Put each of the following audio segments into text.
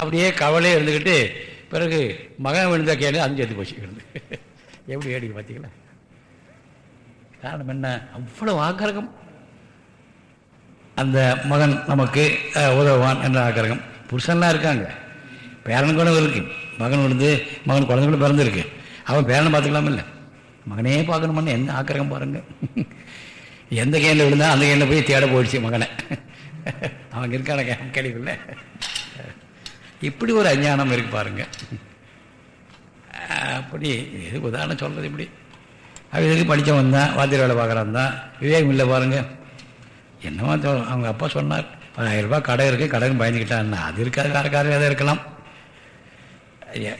அப்படியே கவலையே இருந்துக்கிட்டு பிறகு மகன் விழுந்தா கேள்வி அஞ்சு சேர்த்து போச்சு. விழுந்து எப்படி வேடிக்கை பார்த்தீங்களா காரணம் என்ன? அவ்வளோ ஆக்கிரகம். அந்த மகன் நமக்கு உதவான் உதவுவான் என்ற ஆக்கிரகம். புருஷன்லாம் இருக்காங்க. பேரன் கூட இருக்கு. மகன் விழுந்து மகன் குழந்தை கூட பிறந்திருக்கு. அவன் பேரனை பார்த்துக்கலாம் மகனே பார்க்கணுமான்னு என்ன ஆக்கிரகம் பாருங்க. எந்த கேண்டில் விழுந்தா அந்த கேண்டில் போய் தேட போயிடுச்சு மகனை. அவங்க இருக்கான கேள்விக்குள்ள. இப்படி ஒரு அஞ்ஞானம் இருக்கு பாருங்க. அப்படி இது உதாரணம் சொல்கிறது இப்படி. அவன் படித்தவன் தான் வாத்தியார் வேலை பார்க்குறான் தான் விவேகம் இல்லை பாருங்க. என்னவோ அவங்க அப்பா சொன்னார் ஒரு ரூபாய் கடை இருக்குது கடன் பயந்துக்கிட்டான் அது இருக்காது வேறு காரணம் எதாவது இருக்கலாம்.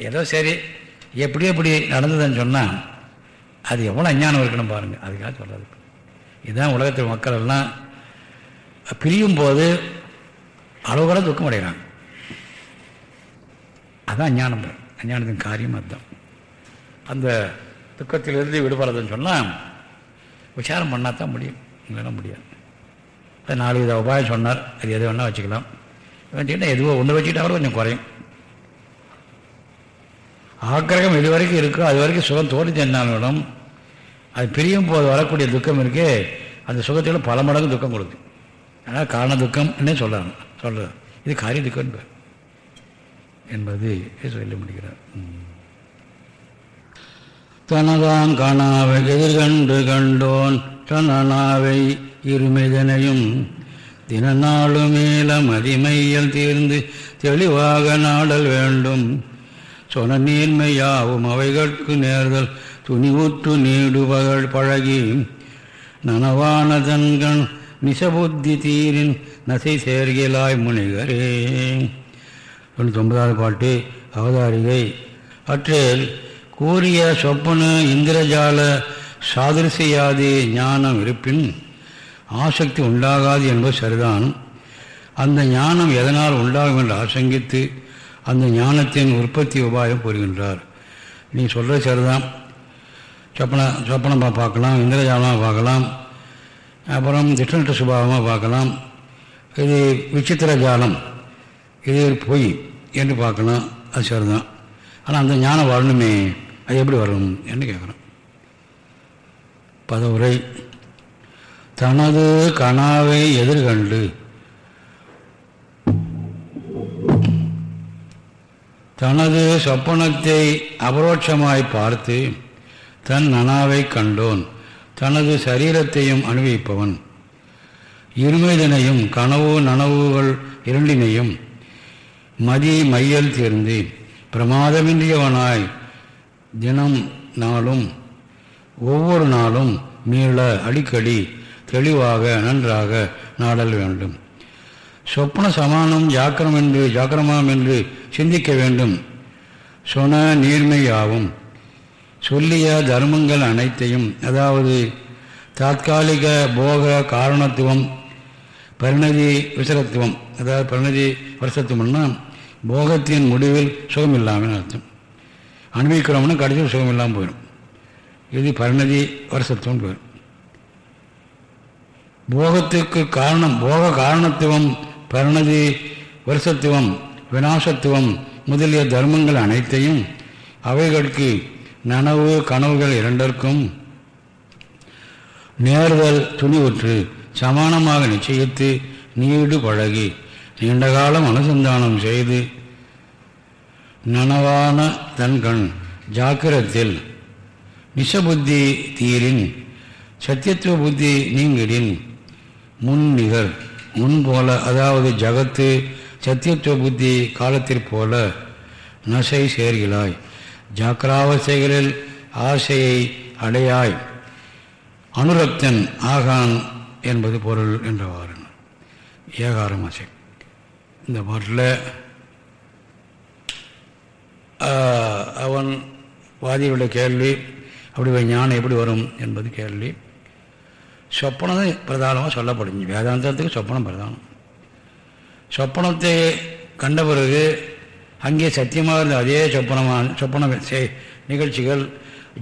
ஏதோ சரி எப்படி இப்படி நடந்ததுன்னு சொன்னால் அது எவ்வளோ அஞ்ஞானம் இருக்கணும் பாருங்கள் அதுக்காக சொல்கிறது இதுதான் உலகத்தில் மக்கள் எல்லாம் பிரியும் போது அளவுகளை துக்கம் அடைகிறாங்க. அதுதான் அஞ்ஞானம். அஞ்ஞானத்தின் காரியம் அதுதான். அந்த துக்கத்திலிருந்து விடுபடுறதுன்னு சொன்னால் விசாரம் பண்ணால் தான் முடியும். இல்லைன்னா முடியாது. அது நாலு வித உபாயம் சொன்னார். அது எது வேணால் வச்சுக்கலாம். வச்சுக்கிட்டா எதுவோ ஒன்று வச்சுக்கிட்டாலும் கொஞ்சம் குறையும். ஆக்கிரகம் இது வரைக்கும் இருக்கோ அது வரைக்கும் சுகம் தோல்வி தென்னாலும் அது பிரியும் போது வரக்கூடிய துக்கம் இருக்கே அந்த சுகத்தில் பல மடங்கு துக்கம் கொடுக்கும். அதனால் காரண துக்கம்னே சொல்கிறாங்க சொல்கிறது இது காரிய துக்கம் பேர். என்பது சொல்லி முடிகிறார். தனதான் தனதாம் காணாவை எதிர்கண்டு கண்டோன் தனனாவை இருமிதனையும் தினநாளும் மேல மதிமையல் தீர்ந்து தெளிவாக நாடல் வேண்டும். சொன நீர்மையாவும் அவைகட்கு நேர்தல் துணிவுற்று நீடுபகழ் பழகி நனவான தன்கண் நிசபுத்தி தீரின் நசை சேர்கிலாய் முனிகரே. தொண்ணூத்தொன்பதாவது பாட்டு அவதாரிகை. அற்றில் கூறிய சொப்பன இந்திரஜால சாதிருசியாதி ஞானம் இருப்பின் ஆசக்தி உண்டாகாது என்பது சரிதான். அந்த ஞானம் எதனால் உண்டாகும் என்று ஆசங்கித்து அந்த ஞானத்தின் உற்பத்தி உபாயம் கூறுகின்றார் நீ சொல்கிற சரிதான். சொப்பன சொப்பனமாக பார்க்கலாம் இந்திரஜாலமாக பார்க்கலாம். அப்புறம் திட்டநட்ட சுபாவமாக பார்க்கலாம். இது விசித்திர ஜாலம். இது பொய். என்று பார்க்கலாம். அது சரிதான். ஆனால் அந்த ஞானம் வரணுமே. அது எப்படி வரணும் என்று கேட்குறோம். பதவுரை. தனது கனாவை எதிர்கண்டு. தனது சொப்பனத்தை அபரோட்சமாய் பார்த்து தன் நனாவை கண்டோன். தனது சரீரத்தையும் அனுபவிப்பவன். இருமைதனையும் கனவு நனவுகள் இரண்டினையும் மதி மையல் தீர்ந்து பிரமாதமின்றியவனாய் தினம் நாளும் ஒவ்வொரு நாளும் மீள அடிக்கடி தெளிவாக நன்றாக நாடல் வேண்டும். சொப்ன சமானம் ஜாக்கிரம் என்று ஜாக்கிரமாம் என்று சிந்திக்க வேண்டும். சொன நீர்மையாவும் சொல்லிய தர்மங்கள் அனைத்தையும் அதாவது தாத்காலிக போக காரணத்துவம் பரிணதி விசரத்துவம் அதாவது பரிணதி வருஷத்துவம்னா போகத்தின் முடிவில் சுகம் இல்லாமல் அர்த்தம் அனுபவிக்கிறோம்னா கடைசியில் சுகம் இல்லாமல் போயிடும். இது பரிணதி வருஷத்துவம் போயிடும். போகத்துக்கு காரணம் போக காரணத்துவம் பரிணதி வருஷத்துவம் விநாசத்துவம் முதலிய தர்மங்கள் அனைத்தையும் அவைகளுக்கு நனவு கனவுகள் இரண்டிற்கும் நேர்தல் துணிவுற்று சமானமாக நிச்சயித்து நீடு பழகி நீண்ட காலம் அனுசந்தானம் செய்து நனவான தன்கண் ஜாக்கிரத்தில் நிசபுத்தி தீரின் சத்தியத்துவ புத்தி நீங்கிடின். முன் முன்போல முன் போல அதாவது ஜகத்து சத்தியத்துவ புத்தி காலத்திற்போல நசை சேர்கிறாய். ஜாக்கிராவசைகளில் ஆசையை அடையாய். அனுரக்தன் ஆகான் என்பது பொருள் என்றவாறு. ஏகாரம் ஆசை இந்த பாட்டில் அவன் வாதியுடைய கேள்வி அப்படி ஞானம் எப்படி வரும் என்பது கேள்வி. சொப்பனம் பிரதானமாக சொல்லப்படுங்க வேதாந்தத்துக்கு சொப்பனம் பிரதானம். சொப்பனத்தை கண்ட பிறகு அங்கே சத்தியமாக இருந்த அதே சொப்பனமான சொப்பன செய்- நிகழ்ச்சிகள்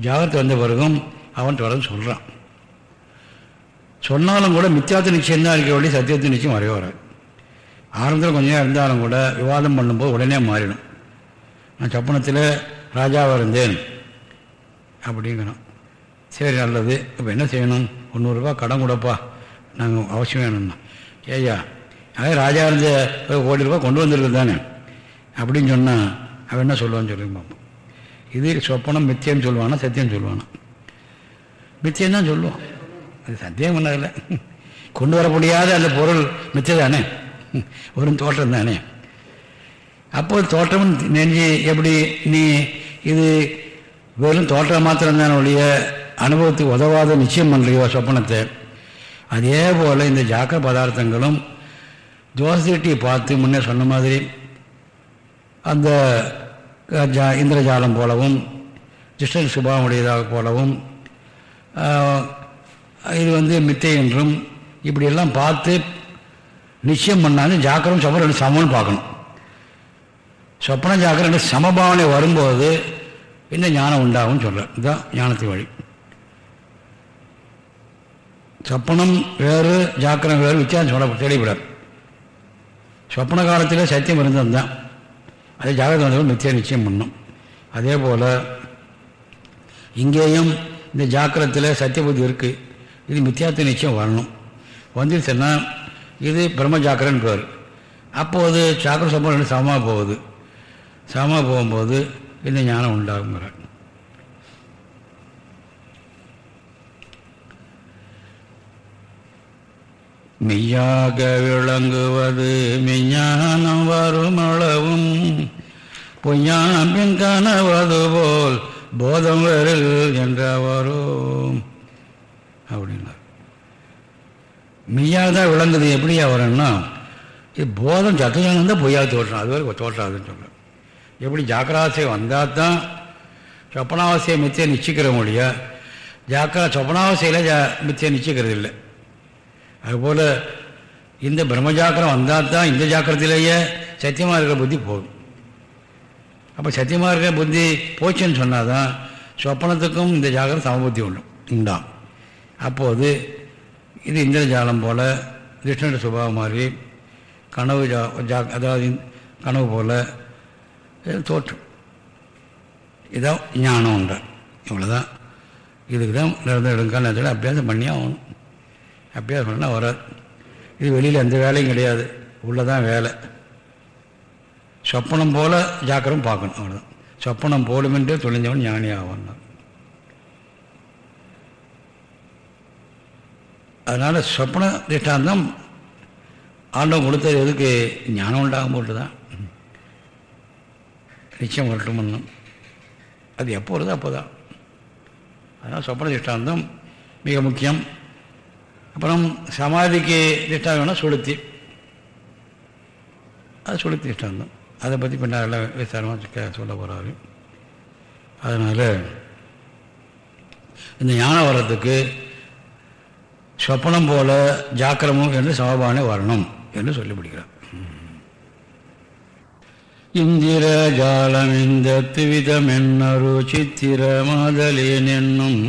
ஜாகிரத்தை வந்த பிறகும் அவன் தொடர்ந்து சொல்கிறான் சொன்னாலும் கூட மித்தியாத்த நிச்சயம் தான் இருக்க வேண்டிய சத்தியத்து நிச்சயம் வரைய வராது ஆரம்பத்தில் கொஞ்சம் நேரம் இருந்தாலும் கூட விவாதம் பண்ணும்போது உடனே மாறிடும். நான் சொப்பனத்தில் ராஜாவாக இருந்தேன் அப்படிங்கிறோம் சரி நல்லது. இப்போ என்ன செய்யணும்? முந்நூறுரூவா கடன் கொடுப்பா. நாங்கள் அவசியம் வேணும்னா. ஏய்யா அதே ராஜா இருந்த கோடி ரூபா கொண்டு வந்திருக்கு தானே? அப்படின்னு சொன்னால் அவன் என்ன சொல்லுவான்னு சொல்லி பார்ப்போம் இது சொப்பனம் மித்தியன்னு சொல்லுவானா சத்தியம் சொல்லுவானா? மித்தியம் தான் சொல்லுவான் அது சத்தியம் பண்ணதில்லை கொண்டு வர முடியாத அந்த பொருள் மித்திய தானே? ஒரு தோற்றம் தானே அப்போ தோற்றம் நெஞ்சு எப்படி நீ இது வெறும் தோற்றம் மாத்திரம்தான் ஒழிய அனுபவத்துக்கு உதவாத நிச்சயம் பண்ணுறியோ சொப்பனத்தை அதே போல் இந்த ஜாக்கிர பதார்த்தங்களும் தோசைட்டி பார்த்து முன்னே சொன்ன மாதிரி அந்த ஜா இந்திரஜாலம் போலவும் திஷ்டன் சுபாவம் போலவும் இது வந்து மித்தை என்றும் இப்படியெல்லாம் பார்த்து நிச்சயம் பண்ணாலும் ஜாக்கிரம் சொப்பனம் ரெண்டு சமம்னு பார்க்கணும். சொப்பன ஜாக்கிரம் ரெண்டு சமபாவனை வரும்போது இந்த ஞானம் உண்டாகும் சொல்கிறேன் இதுதான் ஞானத்து வழி. சொப்பனம் வேறு ஜாக்கிரம் வேறு வித்தியாசம் சொல்ல தெளிவிடார் சொப்பன காலத்தில் சத்தியம் இருந்தது தான். அதே ஜாகிரத வந்தவர்கள் நித்திய நிச்சயம் பண்ணும். அதே போல் இங்கேயும் இந்த ஜாக்கிரத்தில் சத்திய புத்தி இருக்குது இது மித்தியாத்த நிச்சயம் வரணும். வந்துருச்சுன்னா இது பிரம்ம ஜாக்கிரன்னு பேர். அப்போது சாக்கர சம்பவம் ரெண்டு சமமாக போகுது. சமமாக போகும்போது இந்த ஞானம் உண்டாகுங்கிறார் மெய்யாக விளங்குவது மெய்ஞானம் வருமளவும் பொய்யாம்பின் கனவது போல் போதம் வரல் என்றவாரோ அப்படின்னார். மெய்யாக தான் விளங்குது எப்படியா வரும்னா இது போதம் சத்துஜானம் தான் பொய்யாக தோற்றணும் அது வரைக்கும் தோற்றாதுன்னு சொல்கிறேன் எப்படி ஜாக்கிராசை வந்தால் தான் சொப்பனாவசியை மித்தியை நிச்சயிக்கிற இல்லையா ஜாக்கிரா சொப்பனாவசையில் ஜா மித்தியை நிச்சயிக்கிறது இல்லை அதுபோல் இந்த பிரம்மஜாக்கிரம் வந்தால் தான் இந்த ஜாக்கிரத்திலேயே சத்தியமாக இருக்கிற புத்தி போகும் அப்போ சத்தியமாக இருக்கிற புத்தி போச்சுன்னு சொன்னால் தான் சொப்பனத்துக்கும் இந்த ஜாக்கிரம் சமபுத்தி உண்டு. உண்டாம். அப்போது இது இந்திரஜாலம் போல் கிருஷ்ணனுடைய சுபாவம் மாதிரி கனவு ஜா ஜா அதாவது கனவு போல் தோற்றம் இதான் ஞானம் உண்டு. இவ்வளோதான் இதுக்கு தான் நடந்த எடுக்கால் நேரத்தில் அபியாசம் பண்ணி ஆகணும். அபியாசம் பண்ணால் வராது. இது வெளியில் எந்த வேலையும் கிடையாது. உள்ளதான் வேலை. சொப்பனம் போல் ஜாக்கிரம் பார்க்கணும் அவ்வளோதான் சொப்பனம் போலுமென்றே தொழிஞ்சவன் ஞானி ஆவான் அதனால் சொப்ன திஷ்டாந்தம் ஆண்டவன் கொடுத்தது எதுக்கு? ஞானம் உண்டாகும் போட்டு தான் நிச்சயம் வரட்டும் அது எப்போ வருதோ அப்போ தான் அதனால் சொப்பன திஷ்டாந்தம் மிக முக்கியம். அப்புறம் சமாதிக்கு திஷ்டாந்தம் வேணால் சுளுத்தி. அது சுளுத்தி திஷ்டாந்தம் அதை பற்றி பின்னால் எல்லாம் விசாரமாக சொல்ல போகிறாரு அதனால் இந்த ஞானம் வர்றதுக்கு சொப்பனம் போல ஜாக்கிரமும் என்று சமபானே வரணும் என்று சொல்லிவிடுகிறார். இந்திர ஜாலம் இந்த துவிதம் என்னரு சித்திர மாதலேன் என்னும்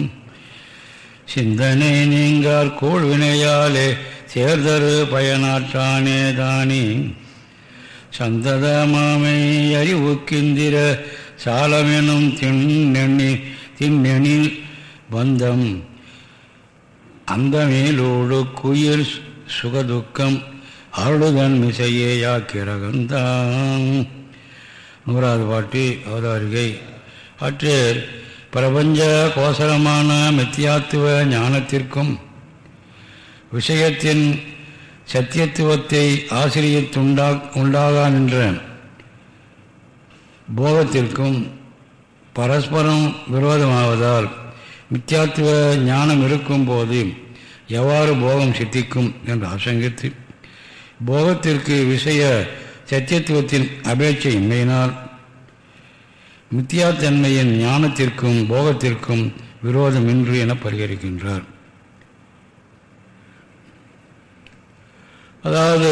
சிந்தனை நீங்கார் கோள் வினையாலே சேர்தரு பயனாற்றானே தானே. சந்தத மாமை அறிவுக்கிந்திர சாலமெனும் திண்ணெண்ணி திண்ணெனில் பந்தம் அந்த மேலோடு குயில் சுகதுக்கம் அருளுதன் மிசையேயா கிரகந்தான். நூறாவது பாட்டி அவதாரிகை. அற்றில் பிரபஞ்ச கோசரமான மித்தியாத்துவ ஞானத்திற்கும் விஷயத்தின் சத்தியத்துவத்தை ஆசிரியத்துண்டா உண்டாகா நின்ற போகத்திற்கும் பரஸ்பரம் விரோதமாவதால் மித்தியாத்துவ ஞானம் இருக்கும் போது எவ்வாறு போகம் சித்திக்கும் என்று ஆசங்கித்து போகத்திற்கு விஷய சத்தியத்துவத்தின் அபேட்சை இன்மையினால் மித்தியாத்தன்மையின் ஞானத்திற்கும் போகத்திற்கும் விரோதமின்றி என பரிகரிக்கின்றார். அதாவது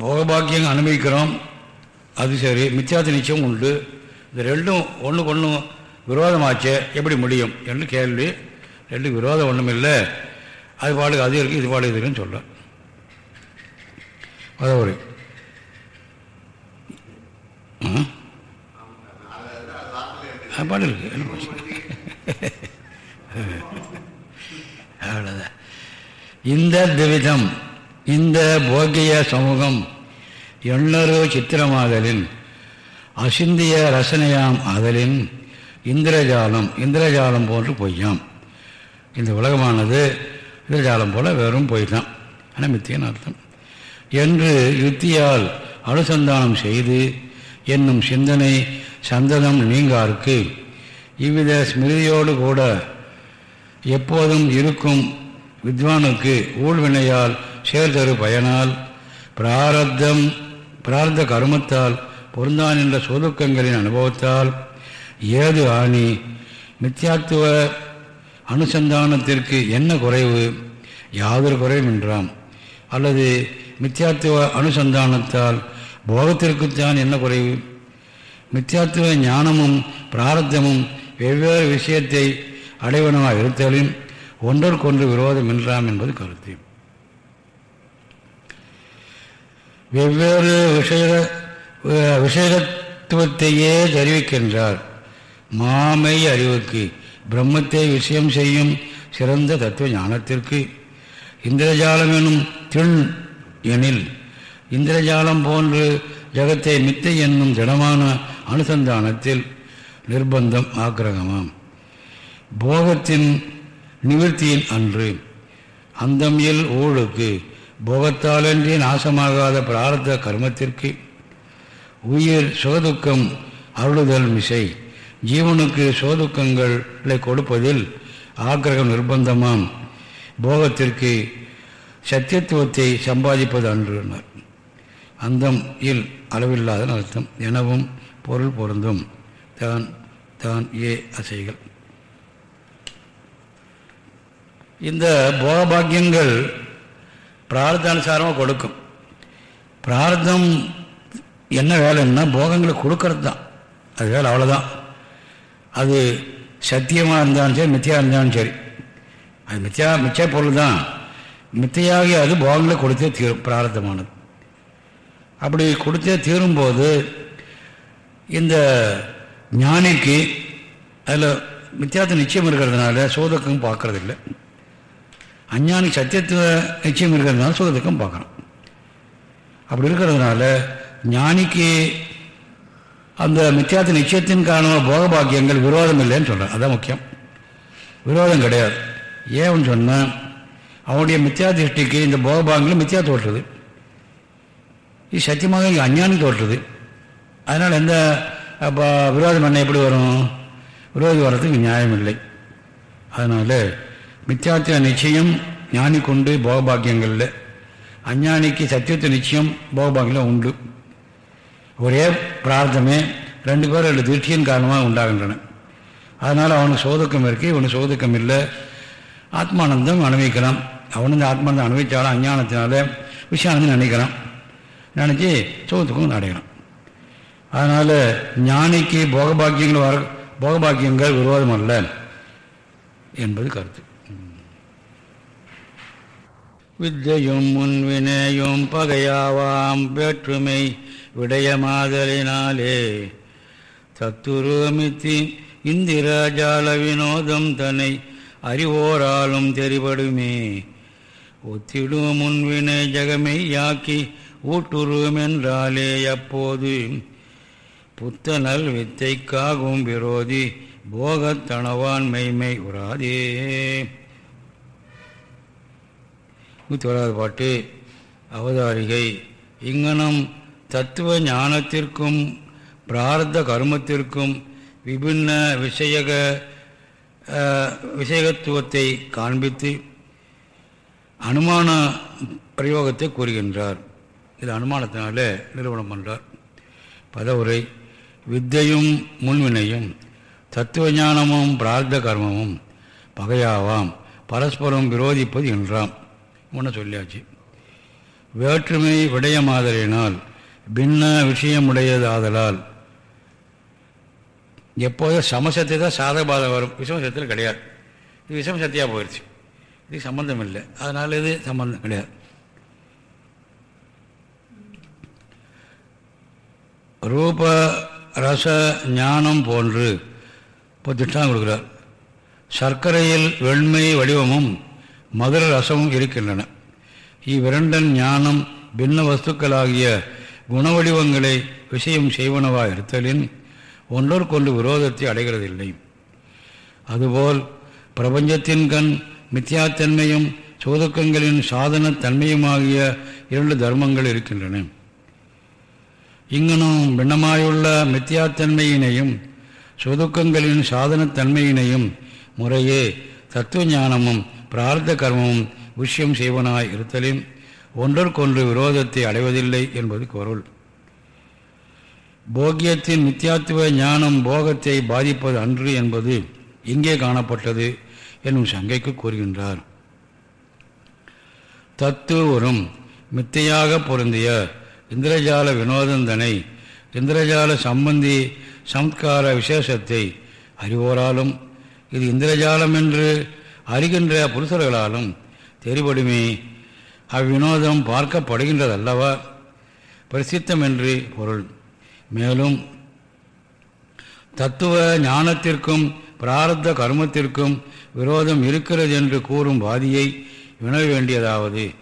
போகபாக்கியம் அனுபவிக்கிறோம் அது சரி மித்தியாத்த நிச்சயம் உண்டு. இது ரெண்டும் ஒன்றுக்கு ஒன்று விரோதமாச்சே எப்படி முடியும்? என்று கேள்வி ரெண்டு விரோதம் ஒன்றும் இல்லை. அது பாடுக்கு அது இருக்குது இது பாடு இருக்குன்னு சொல்ல பதவுரை அது பாடு இருக்கு என்ன பிரச்சனை? அவ்வளோதான் இந்த திவிதம் இந்த போக்கிய சமூகம் எண்ணரு சித்திரமாதலின் அசிந்திய ரசனையாம் அதலின் இந்திரஜாலம் இந்திரஜாலம் போன்று பொய்யாம். இந்த உலகமானது இந்திரஜாலம் போல வெறும் பொய் தான் ஆனால் மித்தியன் அர்த்தம். என்று யுத்தியால் அனுசந்தானம் செய்து என்னும் சிந்தனை சந்ததம் நீங்காருக்கு இவ்வித ஸ்மிருதியோடு கூட எப்போதும் இருக்கும் வித்வானுக்கு ஊழ்வினையால் சேர்தரு பயனால் பிராரத்தம் பிரார்த்த கருமத்தால் பொருந்தான் என்ற சொதுக்கங்களின் அனுபவத்தால் ஏது ஆணி? மித்தியாத்துவ அனுசந்தானத்திற்கு என்ன குறைவு? யாதொரு குறைவும் என்றாம் அல்லது மித்தியாத்துவ அனுசந்தானத்தால் போகத்திற்குத்தான் என்ன குறைவு? மித்தியாத்துவ ஞானமும் பிராரத்தமும் வெவ்வேறு விஷயத்தை அடைவனமாக இருத்தலின் ஒன்றற்கொன்று விரோதம் என்றாம் என்பது கருத்து. வெவ்வேறு விஷய விசேஷத்துவத்தையே தெரிவிக்கின்றார். மாமை அறிவுக்கு பிரம்மத்தை விஷயம் செய்யும் சிறந்த தத்துவ ஞானத்திற்கு. இந்திரஜாலம் எனும் திண் எனில் இந்திரஜாலம் போன்று ஜகத்தை மித்தை என்னும் திடமான அனுசந்தானத்தில் நிர்பந்தம் ஆக்கிரகமாம். போகத்தின் நிவர்த்தியின் அன்று அந்தமியல் ஊழுக்கு போகத்தாலன்றி நாசமாகாத பிரார்த்த கர்மத்திற்கு உயிர் சுகதுக்கம் அருளுதல் மிசை. ஜீவனுக்கு சோதுக்கங்களை கொடுப்பதில் ஆக்கிரகம் நிர்பந்தமாம். போகத்திற்கு சத்தியத்துவத்தை சம்பாதிப்பது அன்றுனர் அந்தம் இல் அளவில்லாத அர்த்தம். எனவும் பொருள் பொருந்தும். தான் தான் ஏ அசைகள். இந்த போகபாக்கியங்கள் பிரார்த்தானுசாரமாக கொடுக்கும். பிரார்த்தம் என்ன வேலைன்னா போகங்களை கொடுக்கறது தான். அது வேலை அவ்வளோதான் அது சத்தியமாக இருந்தாலும் சரி மித்தியாக இருந்தாலும் சரி. அது மித்தியா மிச்ச பொருள் தான். மித்தையாகி அது போகங்களை கொடுத்தே தீரும் பிரார்த்தமானது. அப்படி கொடுத்தே தீரும்போது இந்த ஞானிக்கு அதில் மித்தியாத்த நிச்சயம் இருக்கிறதுனால சோதக்கம் பார்க்கறதில்ல. அஞ்ஞானி சத்தியத்துவ நிச்சயம் இருக்கிறதுனால சோதக்கம் பார்க்குறோம் அப்படி இருக்கிறதுனால ஞானிக்கு அந்த மித்தியாத்த நிச்சயத்தின் காரணமாக போகபாக்கியங்கள் விரோதம் இல்லைன்னு சொல்கிறேன் அதான் முக்கியம். விரோதம் கிடையாது. ஏன்னு சொன்னால் அவனுடைய மித்தியா திருஷ்டிக்கு இந்த போகபாகங்களும் மித்தியா தோற்றுது. இது சத்தியமாக இங்கே அஞ்ஞானி தோற்றுது. அதனால் எந்த அப்போ விரோதம் என்ன எப்படி வரும்? விரோதி வர்றதுக்கு நியாயம் இல்லை. அதனால் மித்தியார்த்த நிச்சயம் ஞானி கொண்டு போகபாக்கியங்களில். அஞ்ஞானிக்கு சத்தியத்தை நிச்சயம் போகபாக்கியம் உண்டு. ஒரே பிரார்த்தமே ரெண்டு பேரும் ரெண்டு திருஷ்டியின் காரணமாக உண்டாகின்றன. அதனால் அவனுக்கு சோதக்கம் இருக்குது இவனுக்கு சோதக்கம் இல்லை. ஆத்மானந்தம் அனுபவிக்கலாம். அவனு இந்த ஆத்மானந்தம் அனுபவித்தாலும் அஞ்ஞானத்தினால விஷயானந்தம் நினைக்கிறான். நினச்சி சோதத்துக்கும் அடைகிறான் அதனால் ஞானிக்கு போகபாக்கியங்கள் வர போகபாக்கியங்கள் விரோதம் அல்ல என்பது கருத்து. வித்தையும் முன்வினையும் பகையாவாம் வேற்றுமை விடயமாதலினாலே தத்துருமித்தி இந்திரஜால வினோதம் தன்னை அறிவோராலும் தெரிபடுமே. ஒத்திடும் முன்வினை ஜகமையாக்கி ஊட்டுருமென்றாலே அப்போது புத்தனல் வித்தைக்காகும் விரோதி போகத்தனவான் மெய்மை உராதே. நூற்றி வராது பாட்டு அவதாரிகை இங்கனம் தத்துவ ஞானத்திற்கும் பிரார்த்த கர்மத்திற்கும் விபின்ன விஷயக விஷயகத்துவத்தை காண்பித்து அனுமான பிரயோகத்தை கூறுகின்றார். இது அனுமானத்தினால நிறுவனம் பண்ணுறார் பதவுரை வித்தையும் முன்வினையும் தத்துவ ஞானமும் பிரார்த்த கர்மமும் பகையாவாம். பரஸ்பரம் விரோதிப்பது என்றாம். ஒன்று சொல்லியாச்சு. வேற்றுமை விடயமாதலினால் பின்ன விஷயமுடையதாதலால் எப்போதும் சமசத்தை தான் சாதபாதம் வரும். விஷமசத்தில் கிடையாது. இது விஷம சத்தியாக போயிடுச்சு இது சம்பந்தம் இல்லை. அதனால் இது சம்பந்தம் கிடையாது. ரூப ரச ஞானம் போன்று இப்போ திட்டம் கொடுக்குறார். சர்க்கரையில் வெண்மை வடிவமும் மதுர ரசமும் இருக்கின்றன. இவ்விரண்டன் ஞானம் பின்ன வஸ்துக்களாகிய குணவடிவங்களை விஷயம் செய்வனவா இருத்தலின் ஒன்றொருக்கொண்டு விரோதத்தை அடைகிறதில்லை. அதுபோல் பிரபஞ்சத்தின் கண் மித்யாத்தன்மையும் சோதுக்கங்களின் சாதன தன்மையுமாகிய இரண்டு தர்மங்கள் இருக்கின்றன. இங்கனும் பின்னமாயுள்ள மித்தியாத்தன்மையினையும் சொதுக்கங்களின் சாதனத்தன்மையினையும் முறையே தத்துவ ஞானமும் பிரார்த்த கர்மமும் விஷயம் செய்வனாய் இருத்தலின் ஒன்றற்கொன்று விரோதத்தை அடைவதில்லை என்பது பொருள். போக்கியத்தின் நித்தியாத்துவ ஞானம் போகத்தை பாதிப்பது அன்று என்பது இங்கே காணப்பட்டது என்னும் சங்கைக்கு கூறுகின்றார். தத்துவரும் மித்தையாக பொருந்திய இந்திரஜால வினோதந்தனை இந்திரஜால சம்பந்தி சம்ஸ்கார விசேஷத்தை அறிவோராலும் இது இந்திரஜாலம் என்று அறிகின்ற புருஷர்களாலும் தெரிபடுமே அவ்வினோதம் பார்க்கப்படுகின்றதல்லவா? பிரசித்தம் என்று பொருள். மேலும் தத்துவ ஞானத்திற்கும் பிராரத்த கர்மத்திற்கும் விரோதம் இருக்கிறது என்று கூறும் வாதியை வினவ வேண்டியதாவது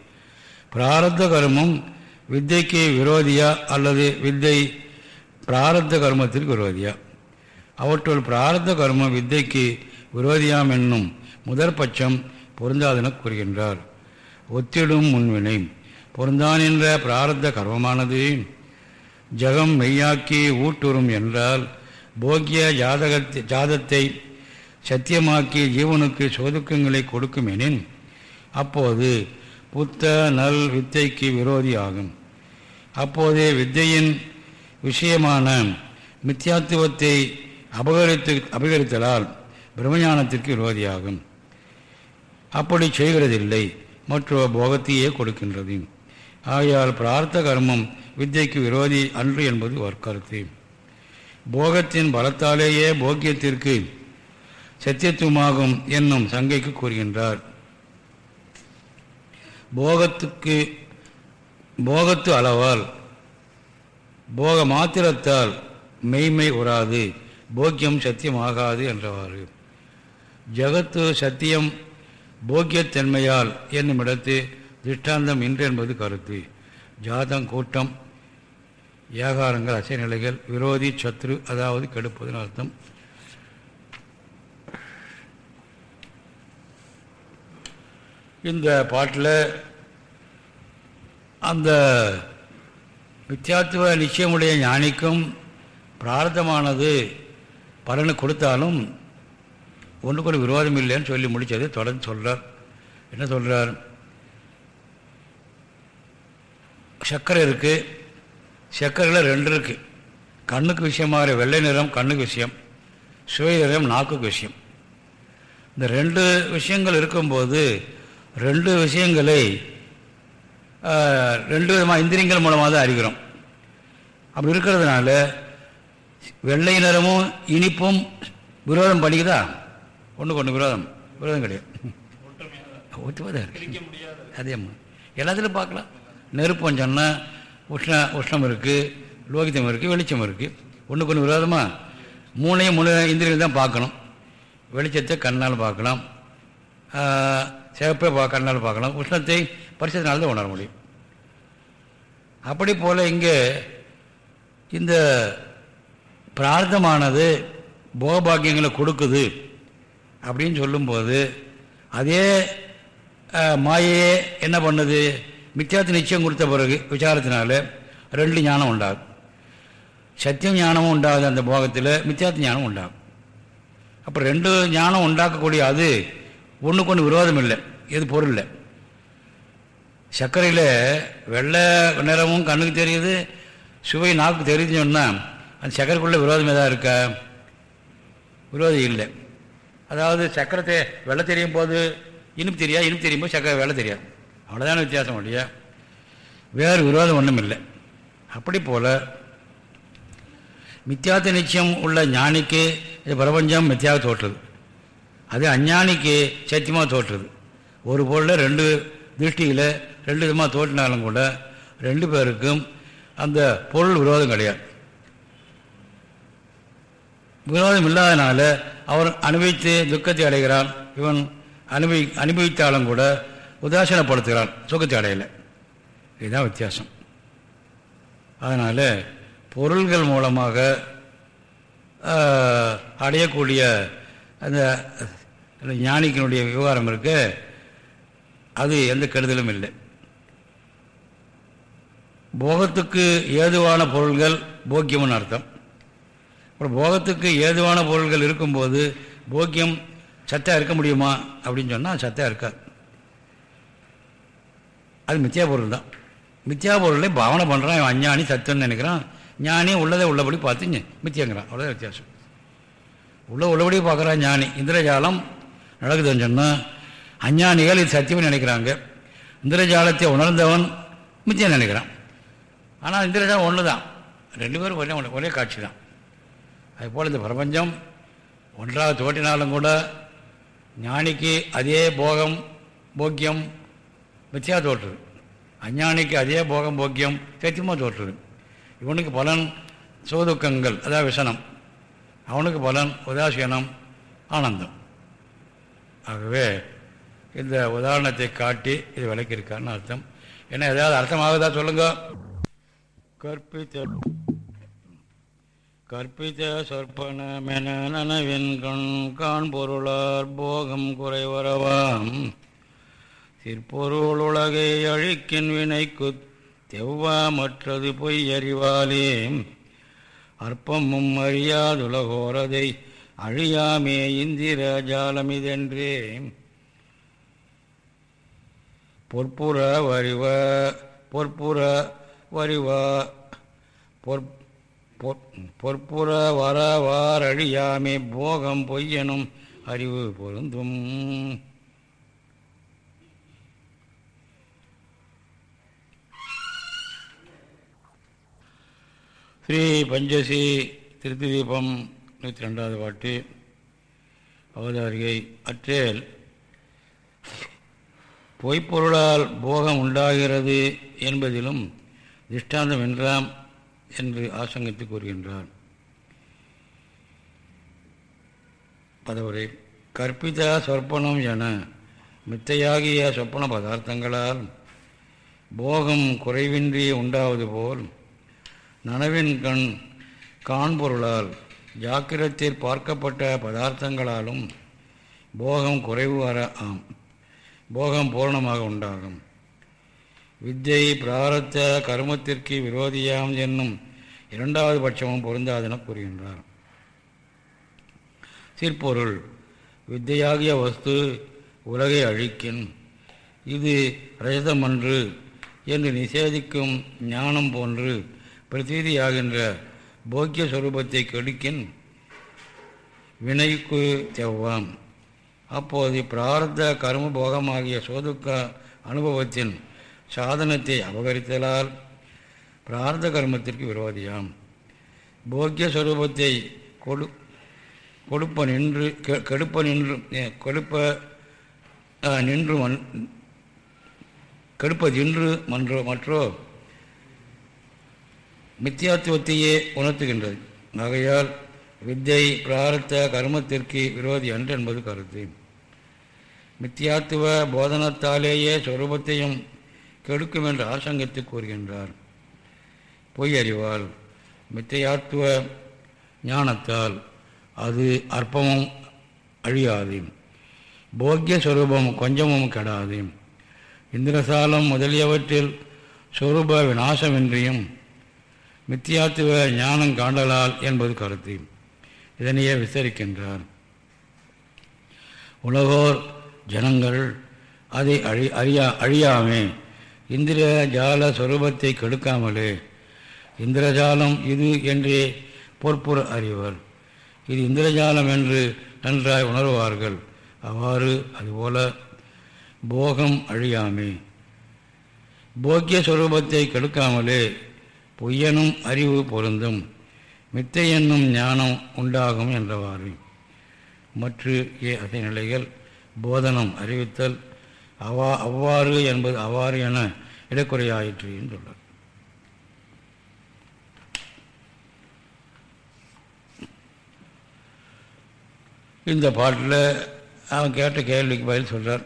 பிராரத்த கர்மம் வித்தைக்கு விரோதியா அல்லது வித்தை பிராரத்த கர்மத்திற்கு விரோதியா? அவற்றுள் பிராரத்த கர்மம் வித்தைக்கு விரோதியாம் என்னும் முதற்பட்சம் பொருந்தாதென கூறுகின்றார். ஒத்திடும் முன்வினை. பொருந்தான் என்ற பிராரத்த கர்மமானது. ஜகம் மெய்யாக்கி ஊட்டுறும் என்றால் போக்கிய ஜாதகத்தை ஜாதத்தை சத்தியமாக்கி ஜீவனுக்கு சோதுக்கங்களை கொடுக்குமெனின் அப்போது புத்த நல் வித்தைக்கு விரோதி ஆகும் அப்போதே வித்தையின் விஷயமான மித்தியாத்துவத்தை அபகரித்து அபகரித்தலால் பிரம்மஞானத்திற்கு விரோதியாகும். அப்படி செய்கிறதில்லை. மற்ற போகத்தையே கொடுக்கின்றது. ஆகையால் பிரார்த்த கர்மம் வித்தைக்கு விரோதி அன்று என்பது ஒரு கருத்து போகத்தின் பலத்தாலேயே போக்கியத்திற்கு சத்தியத்துவமாகும் என்னும் சங்கைக்கு கூறுகின்றார். போகத்துக்கு போகத்து அளவால் போக மாத்திரத்தால் மெய்மை உறாது போக்கியம் சத்தியமாகாது என்றவாறு. ஜகத்து சத்தியம் போக்கியத்தன்மையால் என்னும் இடத்து திருஷ்டாந்தம் இன்று என்பது கருத்து. ஜாதம் கூட்டம் ஏகாரங்கள் அசை நிலைகள் விரோதி சத்ரு அதாவது கெடுப்பதுன்னு அர்த்தம். இந்த பாட்டில் அந்த வித்தியாத்துவ நிச்சயமுடைய ஞானிக்கும் பிரார்த்தமானது பலனை கொடுத்தாலும் ஒன்றுக்கு ஒரு விரோதம் இல்லைன்னு சொல்லி முடித்தது தொடர்ந்து சொல்கிறார் என்ன சொல்கிறார் சர்க்கரை இருக்குது சர்க்கரையில் ரெண்டு இருக்குது கண்ணுக்கு விஷயமாகிற வெள்ளை நிறம் கண்ணுக்கு விஷயம் சுவை நிறம் நாக்குக்கு விஷயம். இந்த ரெண்டு விஷயங்கள் இருக்கும்போது ரெண்டு விஷயங்களை ரெண்டு விதமாக இந்திரியங்கள் மூலமாக தான் அறிகிறோம். அப்படி இருக்கிறதுனால வெள்ளை நிறமும் இனிப்பும் விரோதம் பண்ணிக்குதா? ஒன்றுக்கு ஒன்று விரோதம் விரோதம் கிடையாது. ஒற்றுமையாக தான் இருக்கு. அதே எல்லாத்துலையும் பார்க்கலாம். நெருப்பம் சொன்னால் உஷ்ண உஷ்ணம் இருக்குது லோகிதம் இருக்குது வெளிச்சம் இருக்குது ஒன்றுக்கு ஒன்று விரோதமாக மூணையும் மூணு இந்திரியங்கள் தான் பார்க்கணும். வெளிச்சத்தை கண்ணால் பார்க்கலாம். சிவப்பை பா கண்ணால் பார்க்கலாம். உஷ்ணத்தை பரிசத்தினால தான் உணர முடியும். அப்படி போல் இங்கே இந்த பிரார்த்தமானது போகபாக்கியங்களை கொடுக்குது. அப்படின்னு சொல்லும்போது அதே மாயையே என்ன பண்ணுது? மித்தியாத்து நிச்சயம் கொடுத்த பிறகு விசாரத்தினால ரெண்டு ஞானம் உண்டாகும். சத்தியம் ஞானமும் உண்டாகுது அந்த போகத்தில் மித்தியாத்து ஞானம் உண்டாகும். அப்போ ரெண்டு ஞானம் உண்டாக்கக்கூடிய அது ஒன்றுக்கு ஒன்று விரோதம் இல்லை. எது பொருள் இல்லை. சர்க்கரையில் வெள்ளை நிறமும் கண்ணுக்கு தெரியுது சுவை நாக்கு தெரியுதுன்னு சொன்னால் அந்த சர்க்கரைக்குள்ளே விரோதம் எதாவது இருக்கா? விரோதம் இல்லை. அதாவது சக்கரத்தை வெள்ளை தெரியும் போது இனிப்பு தெரியா இனிப்பு தெரியும் போது சக்கரை வெள்ளை தெரியாது. அவ்வளோதான வித்தியாசம் இல்லையா வேறு விரோதம் ஒன்றும் இல்லை. அப்படி போல் மித்தியாத்த நிச்சயம் உள்ள ஞானிக்கு இது பிரபஞ்சம் மித்தியாக தோற்றுது. அது அஞ்ஞானிக்கு சத்தியமாக தோற்றுது. ஒரு பொருளில் ரெண்டு திருஷ்டியில் ரெண்டு விதமாக தோற்றினாலும் கூட ரெண்டு பேருக்கும் அந்த பொருள் விரோதம் கிடையாது. விரோதம் இல்லாதனால அவர் அனுபவித்து துக்கத்தை அடைகிறான் இவன் அனுபவி அனுபவித்தாலும் கூட உதாசீனப்படுத்துகிறான் சுகத்தை அடையலை. இதுதான் வித்தியாசம். அதனால் பொருள்கள் மூலமாக அடையக்கூடிய அந்த ஞானிக்கனுடைய விவகாரம் இருக்கு. அது எந்த கெடுதலும் இல்லை. போகத்துக்கு ஏதுவான பொருள்கள் போக்கியம்னு அர்த்தம். அப்புறம் போகத்துக்கு ஏதுவான பொருள்கள் இருக்கும்போது போக்கியம் சத்தாக இருக்க முடியுமா அப்படின்னு சொன்னால் சத்தாக இருக்காது. அது மித்தியா பொருள் தான். மித்தியா பொருளை பாவனை பண்ணுறான் இவன் அஞ்ஞானி சத்துன்னு நினைக்கிறான். ஞானி உள்ளதை உள்ளபடி பார்த்து மித்தியங்கிறான். அவ்வளோதான் வித்தியாசம். உள்ள உள்ளபடி பார்க்குறான் ஞானி. இந்திரஜாலம் நடக்குதுன்னு சொன்னால் அஞ்ஞானிகள் இது சத்தியம்னு நினைக்கிறாங்க. இந்திரஜாலத்தை உணர்ந்தவன் மித்தியம் நினைக்கிறான். ஆனால் இந்திரஜாலம் ஒன்று தான் ரெண்டு பேரும் ஒரே ஒரே காட்சி தான் அதுபோல் இந்த பிரபஞ்சம் ஒன்றாக தோட்டினாலும் கூட ஞானிக்கு அதே போகம் போக்கியம் மித்தியா தோற்றுது. அஞ்ஞானிக்கு அதே போகம் போக்கியம் சத்தியமாக தோற்றுது. இவனுக்கு பலன் சோதுக்கங்கள் அதாவது விசனம் அவனுக்கு பலன் உதாசீனம் ஆனந்தம். ஆகவே இந்த உதாரணத்தை காட்டி இது விளக்கியிருக்கான்னு அர்த்தம். ஏன்னா ஏதாவது அர்த்தமாகுதா சொல்லுங்க. கற்பித்த கற்பித்த சொற்பனமென நனவின் கண் காண் பொருளார் போகம் குறைவரவாம். சிற்பொருள் உலகை அழிக்கின் வினைக்கு தெவ்வாமற்றது பொய் அறிவாலே அற்பமும் அறியாதுலகோரதை அழியாமே இந்திர ஜாலமிதென்றே. பொற்புற வரிவ பொற்புற வரிவா பொற் பொற்- பொற்புற வரவாரழியாமே போகம் பொய்யனும் அறிவு பொருந்தும். ஸ்ரீ பஞ்சசி திருத்தி தீபம் நூற்றி ரெண்டாவது பாட்டு. அவதாரிகை அற்றேல். பொய்ப்பொருளால் போகம் உண்டாகிறது என்பதிலும் திஷ்டாந்தம் என்றாம் என்று ஆசங்கித்து கூறுகின்றார் பதவுரை கற்பித சொற்பனம் என மித்தையாகிய சொப்பன பதார்த்தங்களால் போகம் குறைவின்றி உண்டாவது போல் நனவின் கண் காண்பொருளால் ஜாக்கிரத்தில் பார்க்கப்பட்ட பதார்த்தங்களாலும் போகம் குறைவு வர ஆம் போகம் பூரணமாக உண்டாகும். வித்தை பிராரத்த கர்மத்திற்கு விரோதியாம் என்னும் இரண்டாவது பட்சமும் பொருந்தாதென கூறுகின்றார். சிற்பொருள் வித்தையாகிய வஸ்து உலகை அழிக்கின். இது ரஜதமன்று என்று நிஷேதிக்கும் ஞானம் போன்று பிரதீதியாகின்ற போக்கிய சுரூபத்தை கெடுக்கின் வினைக்கு தெவ்வாம் அப்போது பிரார்த்த கரும போகமாகிய சோதுக்க அனுபவத்தின் சாதனத்தை அபகரித்தலால் பிரார்த்த கர்மத்திற்கு விரோதியாம். போக்கிய சொரூபத்தை கொடு கொடுப்ப நின்று கெ- கெடுப்ப நின்று கொடுப்ப கெடுப்ப அஹ், நின்று மன் கெடுப்பதின்று மன்றோ மற்றோ மித்தியாத்துவத்தையே உணர்த்துகின்றது. ஆகையால் வித்தை பிரார்த்த கர்மத்திற்கு விரோதி அன்று என்பது கருத்து. மித்தியாத்துவ போதனத்தாலேயே சொரூபத்தையும் கெடுக்கும் என்று ஆசங்கத்தை கூறுகின்றார். பொய் அறிவால் மித்தையாத்துவ ஞானத்தால் அது அற்பமும் அழியாது. போக்கிய சொரூபம் கொஞ்சமும் கெடாது. இந்திரசாலம் முதலியவற்றில் சொரூப விநாசமின்றியும் மித்தியாத்துவ ஞானம் காண்டலால் என்பது கருத்து. இதனையே விசாரிக்கின்றார் உலகோர் ஜனங்கள் அதை அழி அறியா அழியாமே இந்திர ஜால சொரூபத்தை கெடுக்காமலே. இந்திரஜாலம் இது என்றே பொற்புற அறிவர். இது இந்திரஜாலம் என்று நன்றாய் உணர்வார்கள். அவ்வாறு அதுபோல போகம் அழியாமே. போக்கிய சுரூபத்தை கெடுக்காமலே பொய்யனும் அறிவு பொருந்தும். மித்தை என்னும் ஞானம் உண்டாகும் என்றவாறு. மற்ற ஏ அசைநிலைகள் போதனம் அறிவித்தல் அவா அவ்வாறு என்பது அவ்வாறு என இடக்குறையாயிற்று என்று சொல்றார் இந்த பாட்டில் அவன் கேட்ட கேள்விக்கு பதில் சொல்கிறார்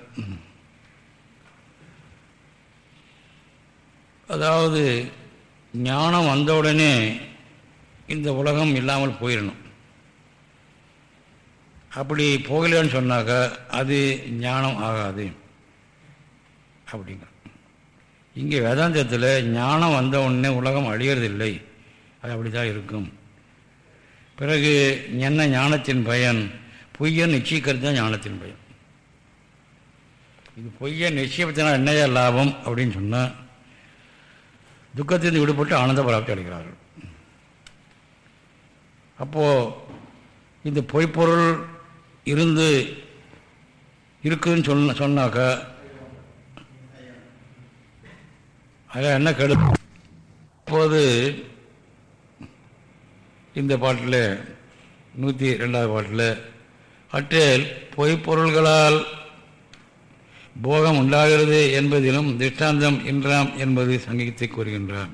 அதாவது ஞானம் வந்தவுடனே இந்த உலகம் இல்லாமல் போயிடணும் அப்படி போகலன்னு சொன்னாக்கா அது ஞானம் ஆகாது. அப்படிங்க. இங்கே வேதாந்தத்தில் ஞானம் வந்த உடனே உலகம் அழியறதில்லை. அது அப்படி தான் இருக்கும். பிறகு என்ன ஞானத்தின் பயன்? பொய்யை நிச்சயிக்கிறது தான் ஞானத்தின் பயன். இது பொய்யை நிச்சயத்தினால் என்னையா லாபம் அப்படின்னு சொன்னால் துக்கத்திலிருந்து விடுபட்டு ஆனந்த பிராப்தி அடைகிறார்கள். அப்போது இந்த பொய்ப்பொருள் இருந்து இருக்குதுன்னு சொன்ன சொன்னாக்கா அதில் என்ன கெடு இப்போது இந்த பாட்டில் நூற்றி ரெண்டாவது பாட்டில் அற்றேல் பொய்ப்பொருள்களால் போகம் உண்டாகிறது என்பதிலும் திஷ்டாந்தம் இன்றாம் என்பது சங்கீதத்தை கூறுகின்றான்.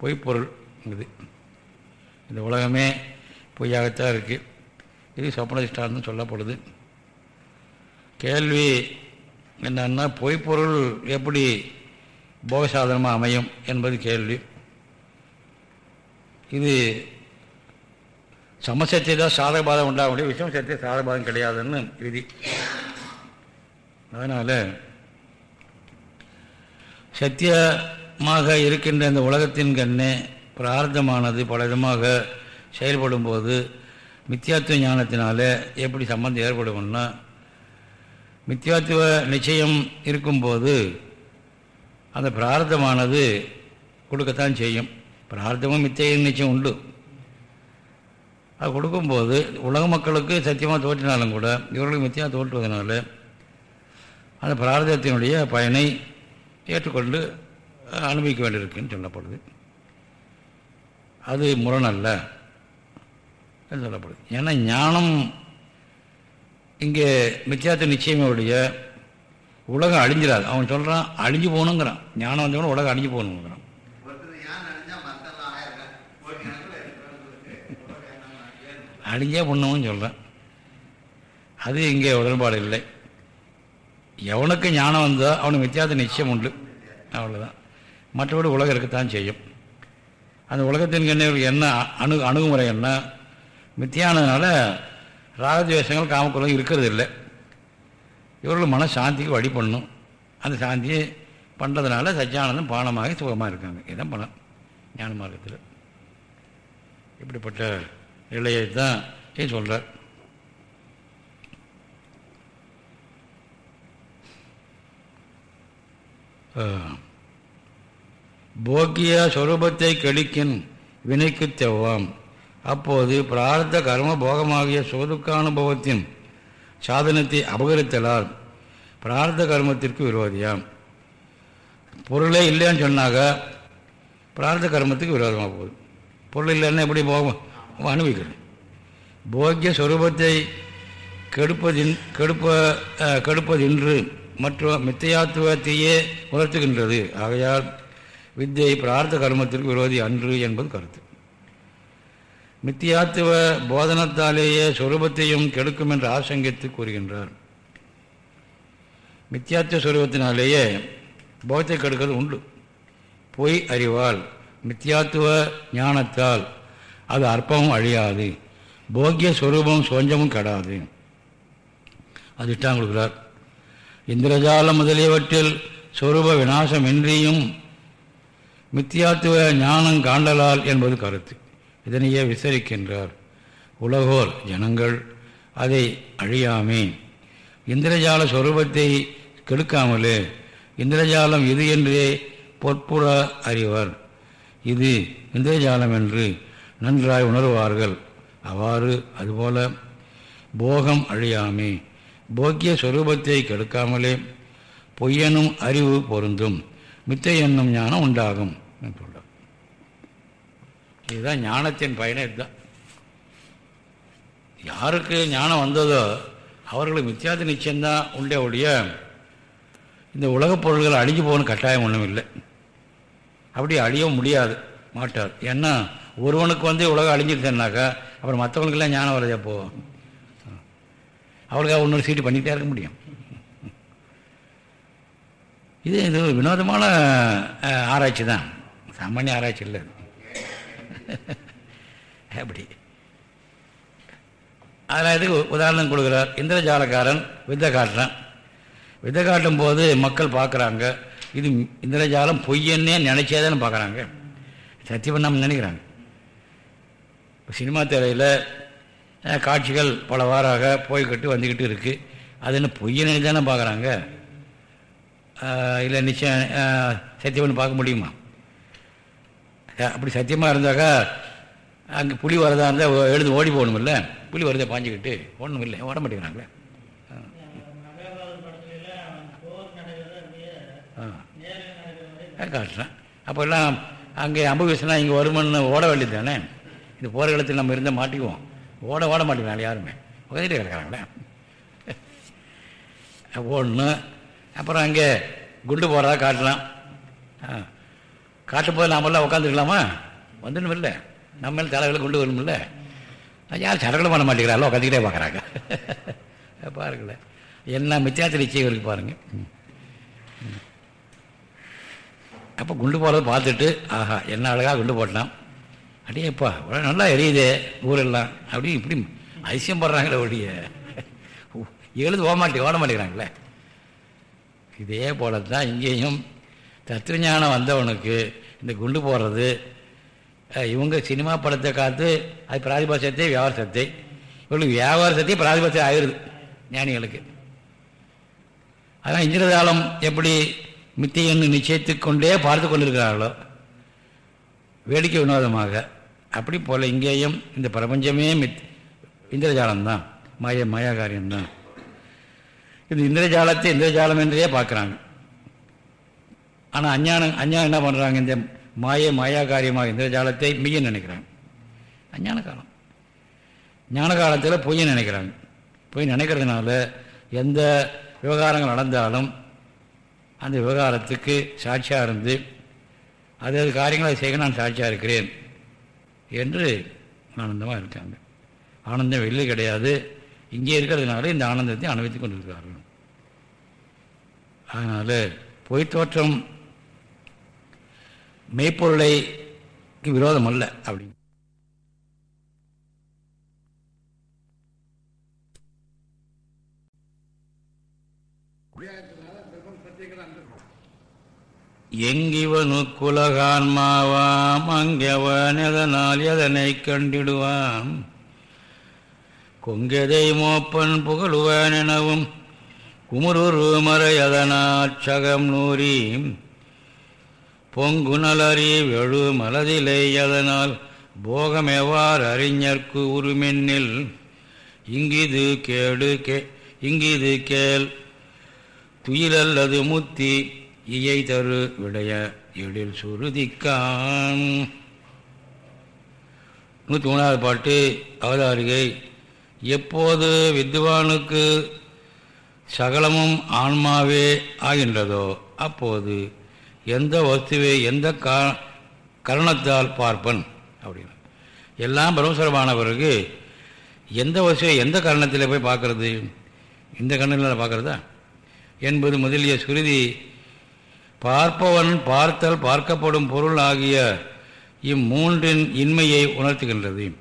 பொய்ப்பொருள் இது இந்த உலகமே பொய்யாகத்தான் இருக்குது இது சொப்பன திஷ்டாந்தம் சொல்லப்படுது. கேள்வி என்னன்னா பொய்ப்பொருள் எப்படி போகசாதனமாக அமையும் என்பது கேள்வி. இது சமசத்தை தான் சாதகபாதம் உண்டாக முடியும் விஷம சத்திய சாதகபாதம் கிடையாதுன்னு விதி. அதனால் சத்தியமாக இருக்கின்ற இந்த உலகத்தின் கண்ணே பிரார்த்தமானது பல விதமாக செயல்படும் போது மித்தியாத்துவ ஞானத்தினால எப்படி சம்பந்தம் ஏற்படும்னா மித்தியாத்துவ நிச்சயம் இருக்கும்போது அந்த பிரார்த்தமானது கொடுக்கத்தான் செய்யும். பிரார்த்தமும் மித்திய நிச்சயம் உண்டு. அது கொடுக்கும்போது உலக மக்களுக்கு சத்தியமாக தோற்றினாலும் கூட இவர்களுக்கு மித்தியாக தோற்றுவதனால அந்த பிரார்த்தத்தினுடைய பயனை ஏற்றுக்கொண்டு அனுபவிக்க வேண்டியிருக்குன்னு சொல்லப்படுது. அது முரணல்ல என்று சொல்லப்படுது. ஏன்னா ஞானம் இங்கே மித்தியாத்த நிச்சயமுடைய உலகம் அழிஞ்சிடாது. அவன் சொல்கிறான் அழிஞ்சு போகணுங்கிறான். ஞானம் வந்தவன உலகம் அழிஞ்சு போகணுங்கிறான். அழிஞ்சே பண்ணுவோம்னு சொல்கிறேன் அது இங்கே உடன்பாடு இல்லை. எவனுக்கு ஞானம் வந்தோ அவனுக்கு மித்தியாத நிச்சயம் உண்டு. அவ்வளோதான் மற்றபடி உலகம் இருக்கத்தான் செய்யும். அந்த உலகத்தின் கண்ணில் என்ன அணு அணுகுமுறை என்ன? மித்தியானதுனால ராகத்வேஷங்கள் காமக்குறம் இருக்கிறது இல்லை. இவர்கள் மன சாந்திக்கு வழி பண்ணும் அந்த சாந்தியை பண்ணுறதுனால சச்சியானந்தம் பானமாக சுகமாக இருக்காங்க. இதுதான் பணம் ஞான மார்க்கத்தில். இப்படிப்பட்ட நிலையை தான் சொல்கிறார் போக்கிய சொரூபத்தை கழிக்கின் வினைக்கு தெவ்வாம். அப்போது பிரார்த்த கர்ம போகமாகிய சொதுக்கானுபவத்தின் சாதனத்தை அபகரித்தலால் பிரார்த்த கர்மத்திற்கு விரோதியாம். பொருளே இல்லைன்னு சொன்னாக்க பிரார்த்த கர்மத்துக்கு விரோதமாக போகுது. பொருள் இல்லைன்னா எப்படி போகும்? அனுபவிக்கணும். போக்கிய சொரூபத்தை கெடுப்பதின் கெடுப்ப கெடுப்பதின்று மற்றும் மித்தையாத்துவத்தையே உணர்த்துகின்றது. ஆகையால் வித்தியை பிரார்த்த கர்மத்திற்கு விரோதி அன்று என்பது கருத்து. மித்தியாத்துவ போதனத்தாலேயே சொரூபத்தையும் கெடுக்கும் என்று ஆசங்கித்து கூறுகின்றார். மித்தியாத்துவ சொரூபத்தினாலேயே போகத்தை கெடுக்கிறது உண்டு. பொய் அறிவால் மித்தியாத்துவ ஞானத்தால் அது அற்பமும் அழியாது. போக்கிய சொரூபம் சோஞ்சமும் கெடாது. அது இட்டாங்க கொடுக்குறார். இந்திரஜாலம் முதலியவற்றில் சொரூப விநாசமின்றியும் மித்தியாத்துவ ஞானம் காண்டலால் என்பது கருத்து. இதனையே விசரிக்கின்றார். உலகோர் ஜனங்கள் அதை அழியாமே இந்திரஜால சொரூபத்தை கெடுக்காமலே இந்திரஜாலம் இது என்றே பொற்புற அறிவர். இது இந்திரஜாலம் என்று நன்றாய் உணர்வார்கள். அவ்வாறு அதுபோல போகம் அழியாமே. போக்கிய சொரூபத்தை கெடுக்காமலே பொய்யனும் அறிவு பொருந்தும். மித்தை என்னும் ஞானம் உண்டாகும். என்று இதுதான் ஞானத்தின் பயனே இதுதான். யாருக்கு ஞானம் வந்ததோ அவர்களுக்கு மித்தியாத நிச்சயம்தான் உண்டே ஒழிய இந்த உலகப் பொருள்கள் அழிஞ்சு போகணும் கட்டாயம் ஒன்றும் இல்லை. அப்படி அழியவும் முடியாது மாட்டார். ஏன்னா ஒருவனுக்கு வந்து உலகம் அழிஞ்சிருச்சேன்னாக்கா அப்புறம் மற்றவங்களுக்கெல்லாம் ஞானம் வரதே போ அவளுக்காக இன்னொரு சீட்டு பண்ணிகிட்டே இருக்க முடியும். இது இது ஒரு வினோதமான ஆராய்ச்சி தான் சாமானிய ஆராய்ச்சி இல்லை. அப்படி. அதில் இதுக்கு உதாரணம் கொடுக்குறார். இந்திரஜாலக்காரன் வித்தை காட்டுறான் வித்தை காட்டும் போது மக்கள் பார்க்குறாங்க. இது இந்திரஜாலம் பொய்யன்னே நினைச்சேதானே பார்க்குறாங்க. சத்தியபண்ணாமல் நினைக்கிறாங்க. சினிமா திரையில் காட்சிகள் பல வாராக போய்கிட்டு வந்துக்கிட்டு இருக்குது அது என்ன பொய்யை நினைச்சானே பார்க்குறாங்க. இல்லை நிச்சயம் சத்தியபண்ணு பார்க்க முடியுமா? அப்படி சத்தியமாக இருந்தாக்கா அங்கே புலி வரதா இருந்தால் எழுந்து ஓடி போகணுமில்ல. புலி வரதை பாஞ்சிக்கிட்டு ஒன்றும் இல்லை ஓட மாட்டேங்கிறாங்களே? ஆ. காட்டுறேன் அப்போ எல்லாம் அங்கே அம்பு வீசினா இங்கே வருமன்னு ஓட வேண்டியது தானே இந்த போர்க்களத்தில் நம்ம இருந்தால் மாட்டிக்குவோம். ஓட ஓட மாட்டேங்கிறாங்க யாருமே. உதவிட்டு கிடக்கிறாங்களே. ஓடணும் அப்புறம் அங்கே குண்டு போகிறதா காட்டலாம். காட்டு போது நாமெல்லாம் உட்காந்துருக்கலாமா வந்துடணும் இல்லை நம்ம தலைவர்களை கொண்டு கொண்டு வரணும்ல யார் சடங்களும் பண்ண மாட்டேங்கிறாங்களோ உட்காந்துக்கிட்டே பார்க்குறாங்க. பாருங்களேன். என்ன மித்தியாத்த நிச்சயம் இருக்கு பாருங்கள் அப்போ குண்டு போகிறத பார்த்துட்டு ஆஹா என்ன அழகாக குண்டு போட்டான் அடியேப்பா இவ்வளோ நல்லா எரியுதே ஊரெல்லாம். அப்படி இப்படி அதிசயம் படுறாங்களே ஒழிய. எழுது ஓட ஓட மாட்டேங்கிறாங்களே. இதே போல தான் இங்கேயும் தத்துவஞானம் வந்தவனுக்கு இந்த குண்டு போடுறது இவங்க சினிமா படத்தை காத்து அது பிராதிபாசத்தை வியாபார சத்தை இவங்களுக்கு வியாபார சத்தை பிராதிபாசம் ஆயிடுது ஞானிகளுக்கு. அதான் இந்திரஜாலம் எப்படி மித்தியன்னு நிச்சயித்து கொண்டே பார்த்து கொண்டிருக்கிறார்களோ வேடிக்கை வினோதமாக. அப்படி போல் இங்கேயும் இந்த பிரபஞ்சமே மித் இந்திரஜாலம்தான் மாய மாயா காரியம்தான் இது இந்திரஜாலத்தை இந்திரஜாலம் என்றே பார்க்குறாங்க. ஆனால் அஞ்ஞானம் அஞ்ஞானம் என்ன பண்ணுறாங்க இந்த மாய மாயா காரியமாக இந்திரஜாலத்தை மெய்யன்னு நினைக்கிறாங்க. அஞ்ஞான காலம் ஞான காலத்தில் பொய்யன்னு நினைக்கிறாங்க. பொய் நினைக்கிறதுனால எந்த விவகாரங்கள் நடந்தாலும் அந்த விவகாரத்துக்கு சாட்சியாக இருந்து அது அது காரியங்களை செய்ய நான் சாட்சியாக இருக்கிறேன் என்று ஆனந்தமாக இருக்காங்க. ஆனந்தம் வெளியே கிடையாது. இங்கே இருக்கிறதுனால இந்த ஆனந்தத்தை அனுபவித்து கொண்டிருக்கிறார்கள். அதனால் பொய் தோற்றம் மெய்ப்பொருளைக்கு விரோதம் அல்ல அப்படி எங்கிவனு குலகான்மாவாம் அங்கவன் எதனால் எதனை கண்டிடுவான் கொங்கெதை மோப்பன் புகழுவன் எனவும் குமுருரு மறையதனாச்சகம் நூறி பொங்குணலறி வெழு மலதிலேயதனால் போகமெவார் அறிஞர்க்கு உருமென்னில். இங்கிது கேடு கே இங்கிது கேள். துயிலல்லது முத்தி இயை தரு விடைய எழில் சுருதிக்கான். நூற்றி மூணாவது பாட்டு அவதாரிகை. எப்போது வித்வானுக்கு சகலமும் ஆன்மாவே ஆகின்றதோ அப்போது எந்த வஸ்துவை எந்த கா கரணத்தால் பார்ப்பன்? அப்படின்னு. எல்லாம் பிரம்மஸ்வரமான பிறகு எந்த வசுவை எந்த கரணத்தில் போய் பார்க்குறது? இந்த கண்ணில் பார்க்குறதா? என்பது முதலிய சுருதி. பார்ப்பவன் பார்த்தல் பார்க்கப்படும் பொருள் ஆகிய இம்மூன்றின் இன்மையை உணர்த்துகின்றது.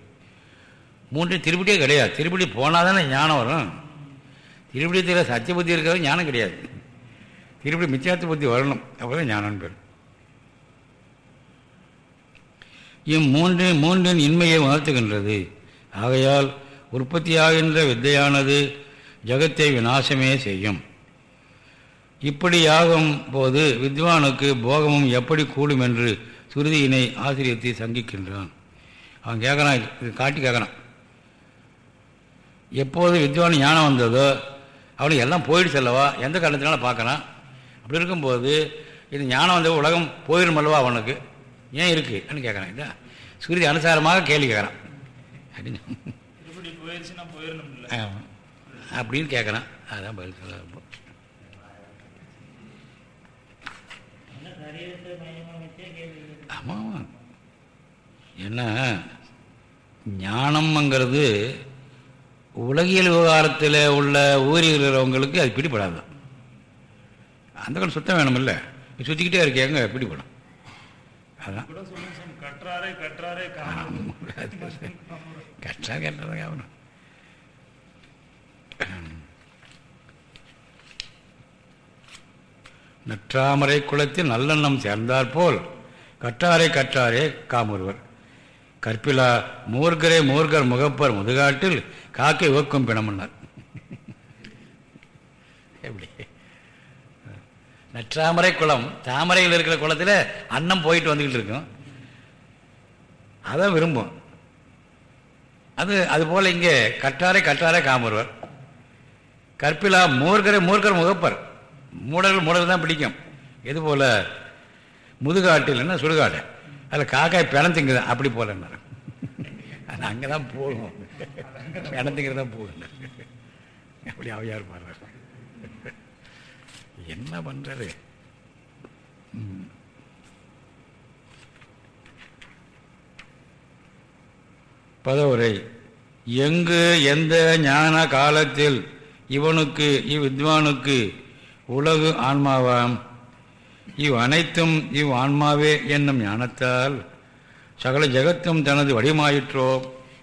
மூன்று திருப்படியே கிடையாது. திருப்படி போனால் தானே ஞானம் வரும். திருப்படியத்தில் சத்திய புத்தி இருக்கிறது ஞானம் கிடையாது. இருப்படி மித்தியாத்த புத்தி வரணும். அப்போதான் ஞானம் பெறும். இம்மூன்று மூன்றின் இன்மையை உணர்த்துகின்றது. ஆகையால் உற்பத்தியாகின்ற வித்தையானது ஜகத்தை விநாசமே செய்யும். இப்படியாகும் போது வித்வானுக்கு போகமும் எப்படி கூடும் என்று சுருதியினை ஆசிரியத்தை சங்கிக்கின்றான். அவன் கேட்குறான் இது காட்டி கேட்குறான். எப்போது வித்வான் ஞானம் வந்ததோ அவனுக்கு எல்லாம் போயிடுச்சு அல்லவா? எந்த காரணத்தினால பார்க்குறான்? அப்படி இருக்கும்போது இது ஞானம் வந்த உலகம் போயிடும் அல்லவா அவனுக்கு? ஏன் இருக்குன்னு கேட்குறான். இல்லை சுருதி அனுசாரமாக கேள்வி கேட்குறான். அப்படின்னு. ஆமாம். கேட்குறான். அதான் பதில் சொல்ல ஆமாம் ஏன்னா ஞானம்ங்கிறது உலகியல் விவகாரத்தில் உள்ள ஊரிகிறவங்களுக்கு அது பிடிபடாது. அந்த காலம் சுத்தம் வேணுமில்ல. சுற்றிக்கிட்டே இருக்கேங்க பிடிபடும் அதான் கூட சொல்லுங்க கற்றாரே கற்றாரே கேட்டதான் ஆகணும் நற்றாமரை குளத்தில் நல்லெண்ணம் சேர்ந்தாற்போல் கற்றாரை கற்றாரே காமொருவர். கற்பிலா மூர்கரே மூர்கர் முகப்பர் முதுகாட்டில் காக்கை உவக்கும் பிணமன்னார் எப்படி? நற்றாமரை குளம் தாமரையில் இருக்கிற குளத்தில் அன்னம் போயிட்டு வந்துக்கிட்டு இருக்கும். அதான் விரும்பும். அது அதுபோல் இங்கே கற்றாரை கற்றாரை காமருவர். கற்பிலா மூர்கரை மூர்கர் முகப்பர். மூடர்கள் மூடர்கள் தான் பிடிக்கும். இது போல்? முதுகாட்டில் என்ன? சுடுகாடு. அதில் காக்காய் பிணத்திங்குது அப்படி போலன்னார் அது அங்கே தான் போகும். பிணத்திங்கிறது தான் போகும். அப்படி அவையார் பாடுறார். என்ன பண்றது? பதவுரை. எங்கு எந்த ஞான காலத்தில் இவனுக்கு இவ்வித்வானுக்கு உலகு ஆன்மாவாம்? இவ் அனைத்தும் இவ் ஆன்மாவே என்னும் ஞானத்தால் சகல ஜெகத்தும் தனது வடிவமாயிற்றோ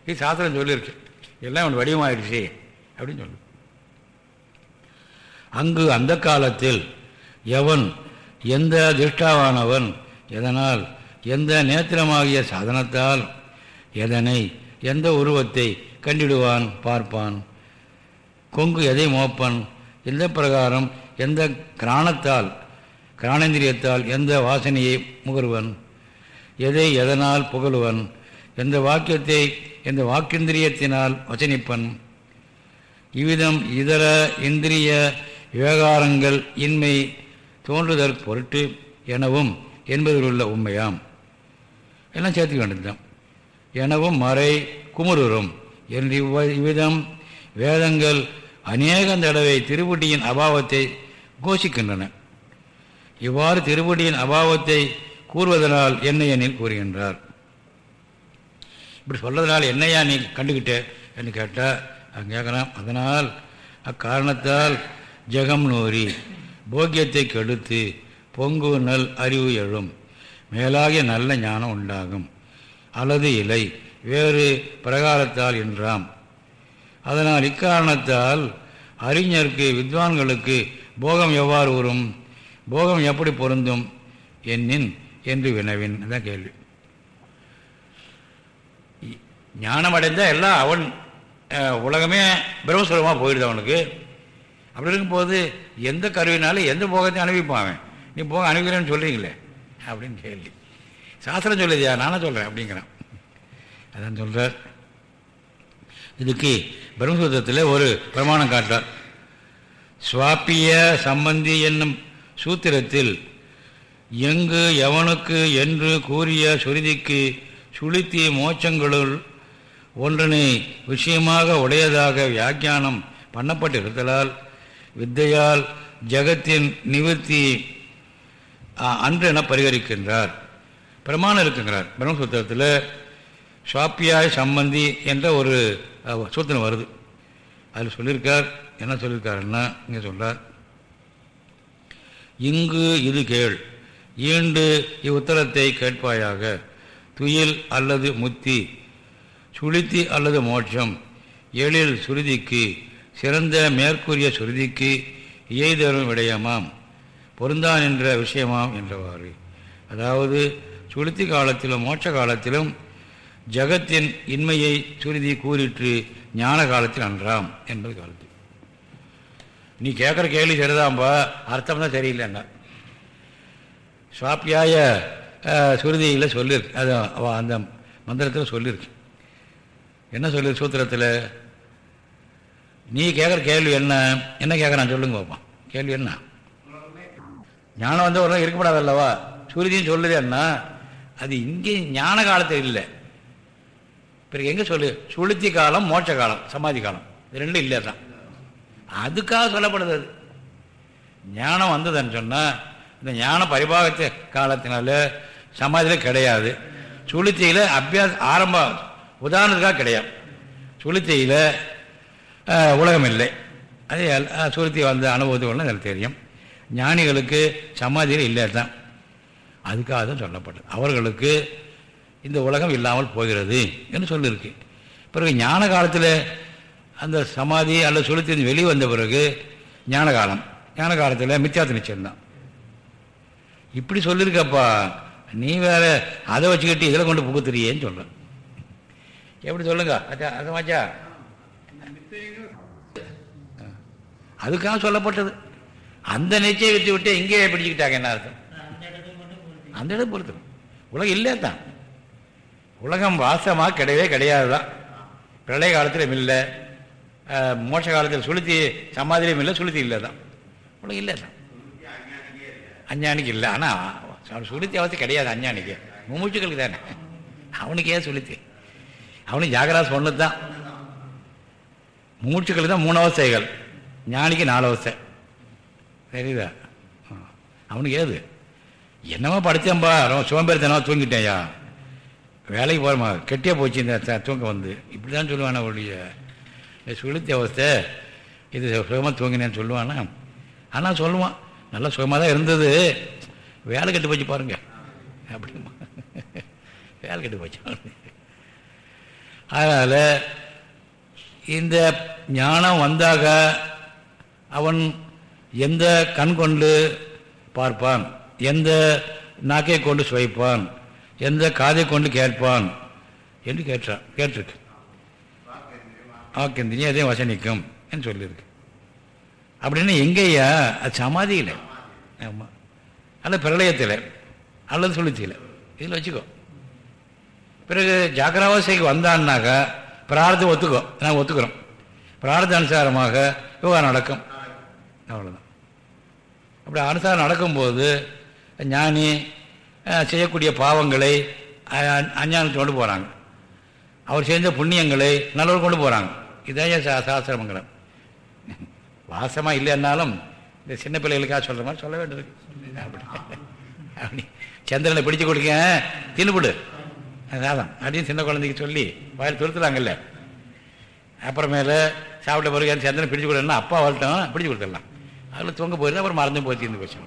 இது சாஸ்திரம் சொல்லியிருக்கு. எல்லாம் அவன் வடிவமாயிடுச்சு அப்படின்னு சொல்லு அங்கு அந்த காலத்தில் எவன் எந்த திருஷ்டாவானவன் எதனால் எந்த நேத்திரமாகிய சாதனத்தால் எதனை எந்த உருவத்தை கண்டிடுவான் பார்ப்பான்? கொங்கு எதை மோப்பன்? எந்த பிரகாரம் எந்த கிராணத்தால் கிராணேந்திரியத்தால் எந்த வாசனையை முகர்வன்? எதை எதனால் புகழுவன்? எந்த வாக்கியத்தை எந்த வாக்கிந்திரியத்தினால் வச்சனிப்பன்? இவ்விதம் இதர இந்திரிய விவகாரங்கள் இன்மை தோன்றுதல் பொருட்டு எனவும் என்பதில் உள்ள உண்மையாம். எல்லாம் சேர்த்துக்க வேண்டியதுதான். எனவும் மறை குமுறும் என்று இவ்விதம் வேதங்கள் அநேக தடவை திருவடியின் அபாவத்தை கோஷிக்கின்றன. இவ்வாறு திருவடியின் அபாவத்தை கூறுவதனால் என்ன எண்ணில் கூறுகின்றார். இப்படி சொல்றதுனால என்னையா நீ கண்டுக்கிட்ட என்று கேட்டால் அவன் கேட்குறான் அதனால் அக்காரணத்தால் ஜெகம் நூறி போக்கியத்தை கெடுத்து பொங்கு நல் அறிவு எழும். மேலாகிய நல்ல ஞானம் உண்டாகும். அல்லது இலை வேறு பிரகாரத்தால் என்றாம் அதனால் இக்காரணத்தால் அறிஞருக்கு வித்வான்களுக்கு போகம் எவ்வாறு வரும் போகம் எப்படி பொருந்தும்? என்னின் என்று வினவின். தான் கேள்வி. ஞானம் அடைந்தால் எல்லாம் அவன் உலகமே பிரம்மஸ்வரமாக போயிடுது அவனுக்கு. அப்படி இருக்கும்போது எந்த கருவினாலும் எந்த போகத்தையும் அனுபவிப்பான் அவன். நீ போக அனுபவிக்கிறேன்னு சொல்கிறீங்களே அப்படின்னு கேள்வி. சாஸ்திரம் சொல்லுதியா நானே சொல்கிறேன் அப்படிங்கிறான். அதான் சொல்கிறார் இதுக்கு பிரம்மசூத்திரத்தில் ஒரு பிரமாணம் காட்டார் சுவாப்பிய சம்பந்தி என்னும் சூத்திரத்தில் எங்கு எவனுக்கு என்று கூறிய சுருதிக்கு சுளுத்தி மோட்சங்களுள் ஒன்றனை விஷயமாக உடையதாக வியாக்கியானம் பண்ணப்பட்டிருத்தலால் வித்தையால் ஜகத்தின் நிவர்த்தி அன்று என பரிகரிக்கின்றார். பிரமாணம் இருக்குங்கிறார். பிரம்மசூத்திரத்தில் ஷாப்பியாய் சம்பந்தி என்ற ஒரு சூத்திரம் வருது. அதில் சொல்லியிருக்கார் என்ன சொல்லியிருக்காருன்னா இங்கே சொல்கிறார் இங்கு இது கேள். ஈண்டு இவ்வுத்தரத்தை கேட்பாயாக. துயில் அல்லது முத்தி சுளுத்தி அல்லது மோட்சம். எழில் சுருதிக்கு. சிறந்த மேற்கூறிய சுருதிக்கு இயைதரும் விடயமாம். பொருந்தான் என்ற விஷயமாம் என்றவாறு. அதாவது சுளுத்தி காலத்திலும் மோட்ச காலத்திலும் ஜகத்தின் இன்மையை சுருதி கூறிற்று ஞான காலத்தில் அன்றாம் என்பது காலத்தில் நீ கேட்குற கேள்வி சரிதான்பா அர்த்தம் தான் சரியில்லைன்னா. சுவாப்பியாய சுருதியில் சொல்லியிருக்கு அது அந்த மந்திரத்தில் சொல்லியிருக்கு என்ன சொல்லியிருக்கு சூத்திரத்தில்? நீ கேட்குற கேள்வி என்ன? என்ன கேட்குறான் சொல்லுங்க பார்ப்போம் கேள்வி என்ன? ஞானம் வந்து ஒரு இருக்கப்படாது அல்லவா சுருதியும் சொல்லுது என்ன? அது இங்கே ஞான காலத்தில் இல்லை. பிறகு எங்கே சொல்லு? சுளுத்தி காலம் மோட்ச காலம் சமாதி காலம். இது ரெண்டும் இல்லை தான் அதுக்காக சொல்லப்படுது அது. ஞானம் வந்ததுன்னு சொன்னால் இந்த ஞான பரிபாகத்தை காலத்தினால சமாதியில் கிடையாது. சுளுத்தியில் அபியாச ஆரம்ப உதாரணத்துக்காக கிடையாது. சுளுத்தியில் உலகம் இல்லை அது எல்- வந்த அனுபவத்துக்கு எனக்கு தெரியும். ஞானிகளுக்கு சமாதியில் இல்லை தான் அதுக்காக தான் சொல்லப்பட்டது. அவர்களுக்கு இந்த உலகம் இல்லாமல் போகிறது என்று சொல்லியிருக்கு. பிறகு ஞான காலத்தில் அந்த சமாதி அல்லது சுளுத்தி வெளியே வந்த பிறகு ஞான காலம். ஞான காலத்தில் மித்தியாத்த நிச்சயம்தான் இப்படி சொல்லியிருக்கப்பா. நீ வேற அதை வச்சுக்கிட்டு இதில் கொண்டு புகுத்துறியேன்னு சொல்ல எப்படி சொல்லுங்க? அச்சா அதமாச்சா அதுக்காக சொல்லப்பட்டது. அந்த நிச்சயம் விட்டு விட்டு இங்கே பிடிச்சிக்கிட்டாங்க என்ன அர்த்தம்? அந்த இடம் பொறுத்து உலகம் இல்லை தான்? உலகம் வாசமாக கிடையவே கிடையாது தான் பிரளய காலத்திலும் இல்லை. மோட்ச காலத்தில் சுளுத்தி சமாதிலையும் இல்லை சுளுத்தி இல்லை தான். உலகம் இல்லை தான்? அஞ்ஞானிக்கு இல்லை. ஆனால் சுளுத்தி அவசியம் கிடையாது அஞ்ஞானிக்கு. மூச்சுக்களுக்கு தானே. அவனுக்கே ஏன் சுளுத்தி. அவனுக்கு ஜாகராஸ் ஒன்று தான் மூச்சுக்களுக்கு தான் மூணு அவஸ்தைகள். ஞானிக்கு நாலு அவஸ்தை தெரியுதா? ஆ. அவனுக்கு ஏது? என்னமோ படித்தேன்பா ரொம்ப சோம்பேறித்தனமாக தூங்கிட்டேயா வேலைக்கு போகிறமா கெட்டியாக போச்சு இந்த த- தூக்கம் வந்து. இப்படி தான் சொல்லுவானா அவளுடைய சுளுத்தி அவஸ்தை. இது சுகமாக தூங்கினேன்னு சொல்லுவானா? ஆனால் சொல்லுவான். நல்லா சுகமாக தான் இருந்தது. வேலை கெட்டு போச்சு பாருங்க. அப்படிமா வேலை கெட்டு போச்சு அதனால் இந்த ஞானம் வந்தாக அவன் எந்த கண் கொண்டு பார்ப்பான்? எந்த நாக்கை கொண்டு சுவைப்பான்? எந்த காதை கொண்டு கேட்பான்? என்று கேட்டான். கேட்டிருக்கு. ஆக்கிந்தினி அதே வசனிக்கும் என்று சொல்லியிருக்கு. அப்படின்னு எங்கேயா? அது சமாதியில். ஆமாம் அல்ல பிரளயத்தில். அல்லது சுளுத்தியில் இதில் வச்சுக்கோ. பிறகு ஜாக்கிரவாசைக்கு வந்தான்னாக்கா பிரார்த்தம் ஒத்துக்கோ நாங்கள் ஒத்துக்கிறோம். பிரார்த்த அனுசாரமாக விவகாரம் நடக்கும். அவ்வளோதான் அப்படி அனுசாரம் நடக்கும்போது ஞானி செய்யக்கூடிய பாவங்களை அஞ்ஞானத்தை கொண்டு போகிறாங்க அவர் செய்த புண்ணியங்களை நல்லவர் கொண்டு போகிறாங்க இதான் சா சாஸ்திரமங்கலம். வாசமாக இல்லைன்னாலும் இந்த சின்ன பிள்ளைகளுக்காக சொல்கிற மாதிரி சொல்ல வேண்டியிருக்கு அப்படி. அப்படி. சந்திரனை பிடிச்சு கொடுக்க தின்னுபிடு அதான். அப்படின்னு சின்ன குழந்தைக்கு சொல்லி வாயில் துருத்துலாங்கல்ல அப்புறமேல சாப்பிட்ட பிறகு சந்திரனை பிடிச்சு கொடுன்னா அப்பா வரட்டும் பிடிச்சு கொடுத்துடலாம். அதில் தூங்க போயிருந்தா அப்புறம் மறந்து போய் தீர்ந்து போச்சு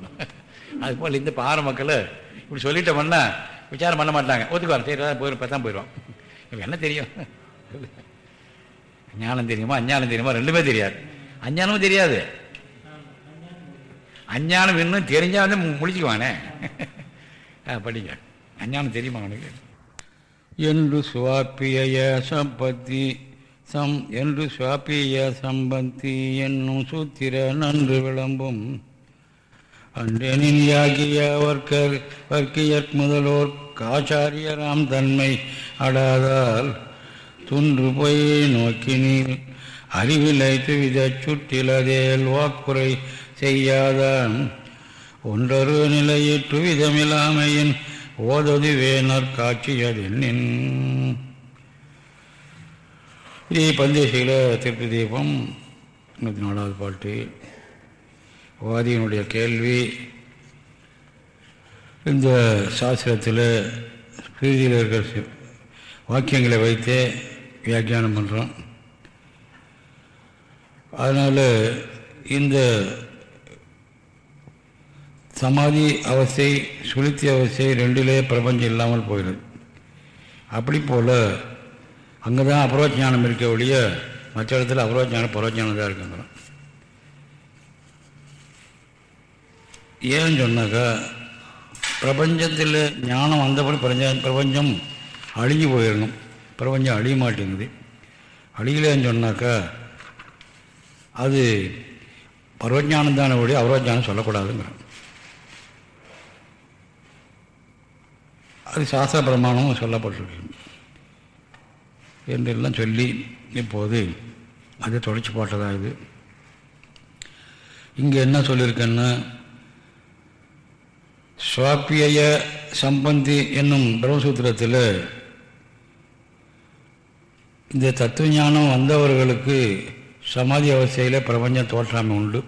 அது போல் இந்த பாறை மக்கள் இப்படி சொல்லிட்டோம்னா விசாரம் பண்ண மாட்டாங்க. ஒத்துக்குவாங்க சரி அதான் போயிடும் இப்போ தான் போயிடுவான் என்ன தெரியும்? ஞானம் தெரியுமா? அஞ்ஞானம் தெரியுமா? ரெண்டுமே தெரியாது. அஞ்ஞானமும் தெரியாது. அஞ்ஞானம் இன்னும் தெரிஞ்சா வந்து மு- முழிச்சுக்குவானே. ஆ, படிங்க. அஞ்ஞானம் தெரியுமா அவனுக்கு என்று சுவாப்பிய சம்பத்தி சம் என்று சுவாப்பிய சம்பந்தி என்னும் சூத்திர நன்று விளம்பும். அன்றெனின் யாகிய வர்க்கர் வர்க்கியற் முதலோர் காச்சாரியராம் தன்மை அடாதால் துன்று போய் நோக்கினீர். அறிவிலை துவித சுற்றிலதேல் வாக்குறை செய்யாதான். ஒன்றொரு நிலையிற்று விதமில்லாமையின் ஓதது காட்சியதென்னின். ஸ்ரீ பந்தேசிகள திருப்தி தீபம் நூற்றி நாலாவது பாட்டு. வாதியினுடைய கேள்வி இந்த சாஸ்திரத்தில் பிரீதியில் இருக்கிற வாக்கியங்களை வைத்தே வியாக்கியானம் பண்ணுறோம் அதனால் இந்த சமாதி அவஸ்தை சுளுத்தி அவஸ்தை ரெண்டிலே பிரபஞ்சம் இல்லாமல் போயிடுது அப்படி போல் அங்கே தான் அபரோஜானம் இருக்க ஒழிய மற்ற இடத்துல அபரோஜானம் பரோஜானம் தான் இருக்குங்கிறோம். ஏன்னு சொன்னாக்கா பிரபஞ்சத்தில் ஞானம் வந்தபடி பிரஞ்ச பிரபஞ்சம் அழிஞ்சு போயிடணும் பிரபஞ்சம் அழிய மாட்டேங்குது. அழியலன்னு சொன்னாக்கா அது பரவஜானம் தானே ஒழிய அவரோஜானம் சொல்லக்கூடாதுங்கிறோம். அது சாஸ்திர பிரமாணமும் சொல்லப்பட்டிருக்கு. என்றெல்லாம் சொல்லி இப்போது அது தொடச்சி பாட்டதாக இது. இங்கே என்ன சொல்லியிருக்கேன்னா சுவாப்பிய சம்பந்தி என்னும் பிரம்மசூத்திரத்தில் இந்த தத்துவ ஞானம் வந்தவர்களுக்கு சமாதி அவஸ்தையில் பிரபஞ்சம் தோற்றாமை உண்டு.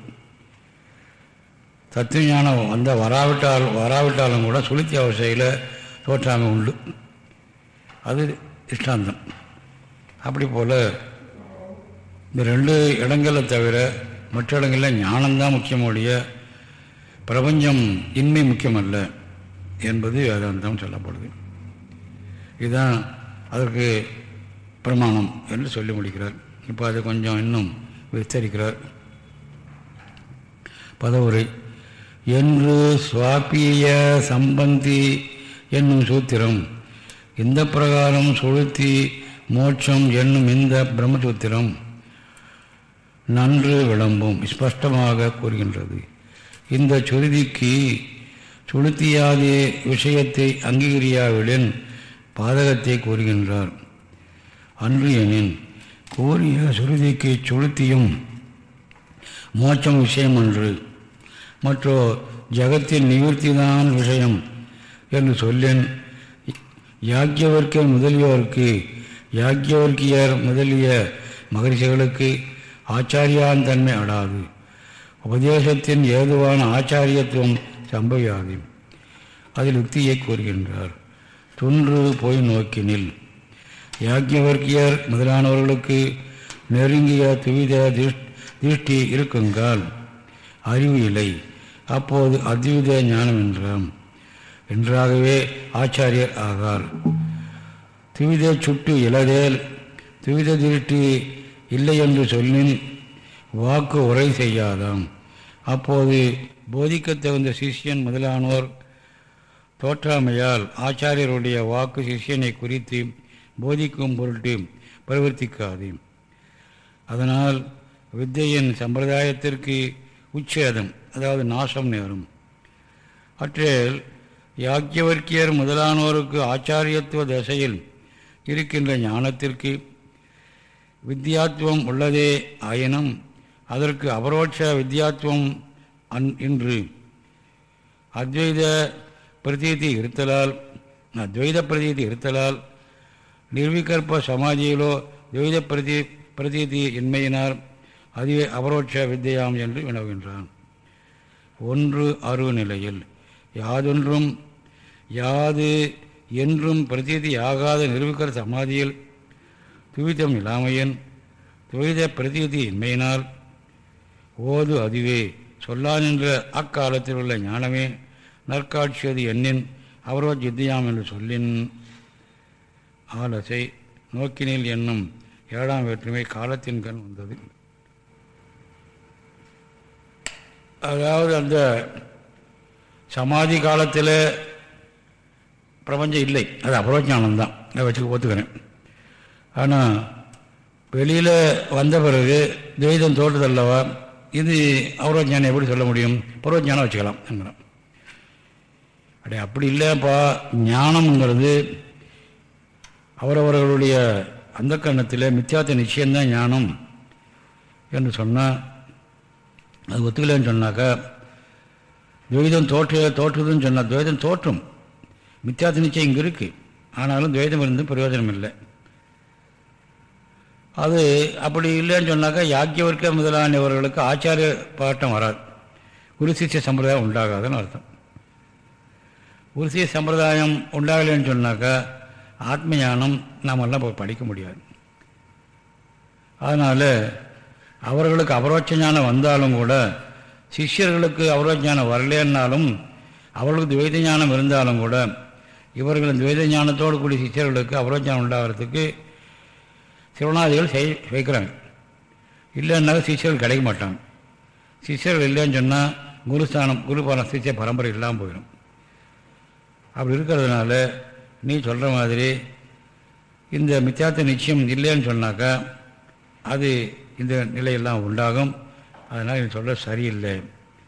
தத்துவ ஞானம் வந்த வராவிட்டால் வராவிட்டாலும் கூட சுளுத்தி அவசையில் தோற்றாமை உண்டு. அது இஷ்டாந்தம் அப்படி போல் இந்த ரெண்டு இடங்களை தவிர மற்ற இடங்களில் ஞானம்தான் முக்கியமோடைய பிரபஞ்சம் இன்மை முக்கியமல்ல என்பது வேதாந்தம் சொல்லப்படுது. இதுதான் அதற்கு பிரமாணம் என்று சொல்லி முடிக்கிறார். இப்போ அதை கொஞ்சம் இன்னும் விஸ்தரிக்கிறார். பதவுரை என்று சுவாப்பிய சம்பந்தி என்னும் சூத்திரம் இந்த பிரகாரம் சொலுத்தி மோட்சம் என்னும் இந்த பிரம்மசூத்திரம் நன்று விளம்பும் ஸ்பஷ்டமாக கூறுகின்றது. இந்த சுருதிக்கு சுளுத்தியாதி விஷயத்தை அங்கீகரியாவிடன் பாதகத்தை கூறுகின்றார். அன்று எனின் கூறிய சுருதிக்கு சுளுத்தியும் மோட்சம் விஷயம் அன்று மற்றோ ஜகத்தின் நிவர்த்திதான் விஷயம் என்று சொல்லேன் யாக்கியவர்க்கர் முதலியோருக்கு யாக்கியவர்கியர் முதலிய மகரிஷிகளுக்கு ஆச்சாரியான் தன்மை அடாது. உபதேசத்தின் ஏதுவான ஆச்சாரியத்துவம் சம்பவியாது அதில் யுக்தியை கூறுகின்றார். துன்று போய் நோக்கினில் யாக்கியவர்கியர் முதலானவர்களுக்கு நெருங்கிய துவித திருஷ்டி இருக்குங்கால். அறிவு இல்லை. அப்போது அத்வித ஞானம் என்றாம். என்றாகவே ஆச்சாரியர் ஆகார். துவித சுட்டு இளதேல் துவித திருஷ்டி இல்லை என்று சொல்லின் வாக்கு உரை செய்யாதாம். அப்போது போதிக்கத் தகுந்த சிஷ்யன் முதலானோர் தோற்றாமையால் ஆச்சாரியருடைய வாக்கு சிஷ்யனை குறித்து போதிக்கும் பொருட்டு பிரவர்த்திக்காது அதனால் வித்தையின் சம்பிரதாயத்திற்கு உச்சேதம் அதாவது நாசம் நேரும். அற்றில் யாக்கியவர்க்கியர் முதலானோருக்கு ஆச்சாரியத்துவ தசையில் இருக்கின்ற ஞானத்திற்கு வித்தியாத்துவம் உள்ளதே ஆயினும் அதற்கு அபரோட்ச வித்தியாத்துவம் அன் இன்று. அத்வைத பிரதீதி இருத்தலால் அத்வைத பிரதீதி இருத்தலால் நிர்விகற்ப சமாஜியிலோ துவைத பிரதி பிரதீதி இன்மையினால் அதுவே அபரோட்ச வித்தியாம் என்று வினவுகின்றான். ஒன்று அருநிலையில் யாதொன்றும் யாது என்றும் பிரதீதி ஆகாத நிரூபிக்கிற சமாதியில் துவிதம் இல்லாமையன் துவைத பிரதீதி இன்மையினால். ஓது அதுவே சொல்லான் என்ற அக்காலத்தில் உள்ள ஞானமே நற்காட்சியது எண்ணின் அவரோ ஜித்தியாம் என்று சொல்லின். ஆலசை நோக்கினில் என்னும் ஏழாம் வேற்றுமை காலத்தின் கண் வந்தது. அதாவது அந்த சமாதி காலத்தில் பிரபஞ்சம் இல்லை. அது அபரோஜானந்தான் அதை வச்சுக்க ஒத்துக்கிறேன். ஆனால் வெளியில் வந்த பிறகு துவைதம் தோற்றுதல்லவா இது அவரோஜானம் எப்படி சொல்ல முடியும்? பருவஜானம் வச்சுக்கலாம் என்கிறோம் அப்படியே அப்படி இல்லைப்பா ஞானம்ங்கிறது அவரவர்களுடைய அந்த கண்ணத்தில் மித்தியாத்த நிச்சயம்தான் ஞானம் என்று சொன்னால் அது ஒத்துக்கலன்னு சொன்னாக்கா துவைதம் தோற்று தோற்றுதுன்னு சொன்னால் துவைதம் தோற்றும். மித்தியாத்த நிச்சயம் இங்கே இருக்குது ஆனாலும் துவைதம் இருந்தும் பிரயோஜனம் இல்லை. அது அப்படி இல்லைன்னு சொன்னாக்கா யாக்கியவர்க்க முதலானவர்களுக்கு ஆச்சாரிய பாட்டம் வராது. குரு சிஷ்ய சம்பிரதாயம் உண்டாகாதுன்னு அர்த்தம். குரு சிஷ்ய சம்பிரதாயம் உண்டாகலைன்னு சொன்னாக்கா ஆத்ம ஞானம் நாமெல்லாம் போய் படிக்க முடியாது. அதனால் அவர்களுக்கு அபரோட்ச ஞானம் வந்தாலும் கூட சிஷ்யர்களுக்கு அபரோட்ச ஞானம் வரலேன்னாலும் அவர்களுக்கு துவைத ஞானம் இருந்தாலும் கூட இவர்கள் துவைத ஞானத்தோடு கூடிய சிஷ்யர்களுக்கு அபரோட்ச உண்டாகிறதுக்கு சிவனாதிகள் செய் வைக்கிறாங்க இல்லைன்னாலும் சிஷ்யர்கள் கிடைக்க மாட்டாங்க. சிஷ்யர்கள் இல்லைன்னு சொன்னால் குருஸ்தானம் குருபான சிஷ்ய பரம்பரை இல்லாமல் போயிடும். அப்படி இருக்கிறதுனால நீ சொல்கிற மாதிரி இந்த மித்தியார்த்த நிச்சயம் இல்லைன்னு சொன்னாக்கா அது இந்த நிலையெல்லாம் உண்டாகும். அதனால் நீ சொல்ல சரியில்லை.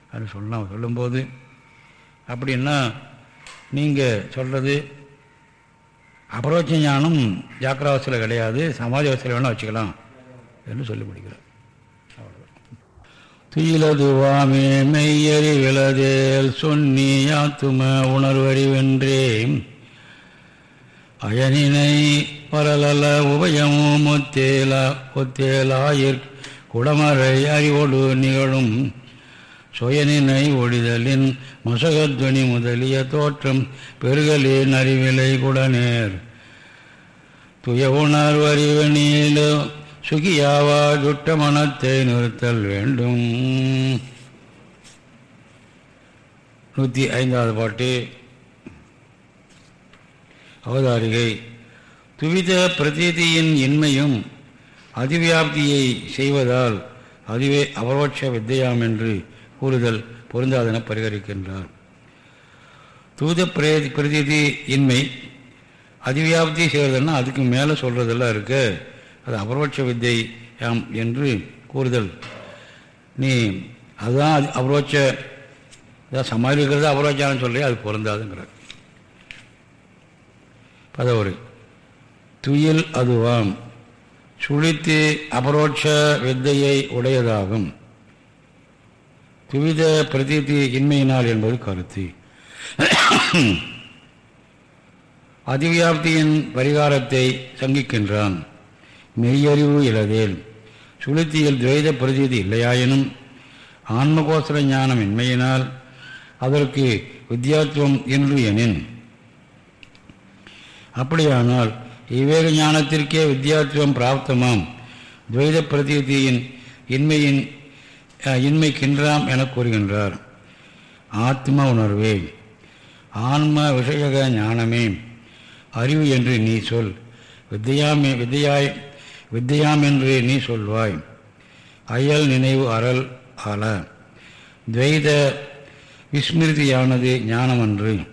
அப்படின்னு சொன்னால் சொல்லும்போது அப்படின்னா நீங்கள் சொல்கிறது அபரோட்ச ஞானம் ஜாக்கிராவஸ்தில் கிடையாது சமாதி அவஸ்தில் வேணால் வச்சுக்கலாம் என்று சொல்லி முடிக்கிறார். துயிலதுவாமே மெய்யறி விளதேல் சொன்னி யாத்தும உணர்வறிவென்றே அயனினை பரலல உபயமும் ஒத்தேலா ஒத்தேலாயிற் குடமறை அறிவோடு நிகழும். சுயனினை ஒழிதலின் மசகத்வனி முதலிய தோற்றம் பெருகலின் அறிவிலை குடநேர் துய உணர்வு அறிவனிலோ சுகியாவா துட்ட மனத்தை நிறுத்தல் வேண்டும். நூற்றி ஐந்தாவது பாட்டு. அவதாரிகை. துவித பிரதீதியின் இன்மையும் அதிவியாப்தியை செய்வதால் அதுவே அபரோட்ச வித்தையாம் என்று கூறுதல் பொருந்தாதென பரிகரிக்கின்றார். தூத பிரேதி பிரதிதி இன்மை அதிவியாபத்தி செய்கிறதுனா அதுக்கு மேலே சொல்கிறதெல்லாம் இருக்கு. அது அபரோட்ச வித்தை யாம் என்று கூறுதல். நீ அதுதான் அது அபரோட்ச இதான் சமாளிக்கிறது இருக்கிறது அபரோச்சாரம் சொல்கிறே அது பொருந்தாதுங்கிறார். பதவுரை. துயில் அதுவாம். சுழித்து அபரோட்ச வித்தையை உடையதாகும். துவித பிரதீதி இன்மையினால் என்பது கருத்து. அதிவியாப்தியின் பரிகாரத்தை சங்கிக்கின்றான். மெய்யறிவு இலதேல் சுளுத்தியில் துவைத பிரதீதி இல்லையாயினும் ஆன்மகோசர ஞானம் இன்மையினால் அதற்கு வித்தியாத்துவம் என்று எனின். அப்படியானால் இவ்வேக ஞானத்திற்கே வித்தியாத்துவம் பிராப்தமாம். துவைத பிரதீதியின் இன்மையின் அஹ், இன்மைக்கின்றாம் என கூறுகின்றார். ஆத்ம உணர்வே. ஆன்ம விஷயக ஞானமே. அறிவு என்று நீ சொல். வித்தியாமே வித்தையாய் வித்தியாம் என்று நீ சொல்வாய். அயல் நினைவு அறல் அல. துவைத விஸ்மிருதியானது ஞானமன்று.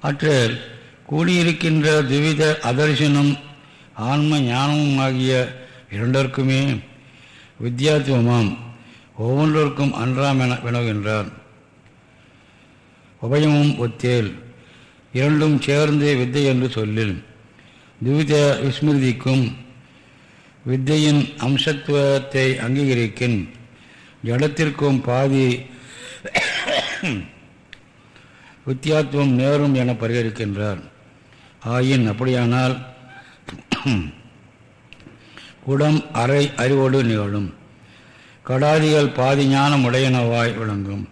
அற்றல் கூடியிருக்கின்ற துவித அதர்சனம் ஆன்ம ஞானமும் ஆகிய இரண்டற்குமே. வித்தியாத்துவமாம் ஒவ்வொன்றிற்கும் அன்றாம் என வினவுகின்றார். உபயமும் ஒத்தேல் இரண்டும் சேர்ந்து வித்தை என்று சொல்லில். துவித விஸ்மிருதிக்கும் வித்தையின் அம்சத்துவத்தை அங்கீகரிக்கின் ஜடத்திற்கும் பாதி வித்தியாத்துவம் நேரும் என பரிகரிக்கின்றார். ஆயின் அப்படியானால் உடம் அறை அறிவோடு நிகழும். கடாதிகள் பாதி ஞானம் உடையனவாய் விளங்கும்.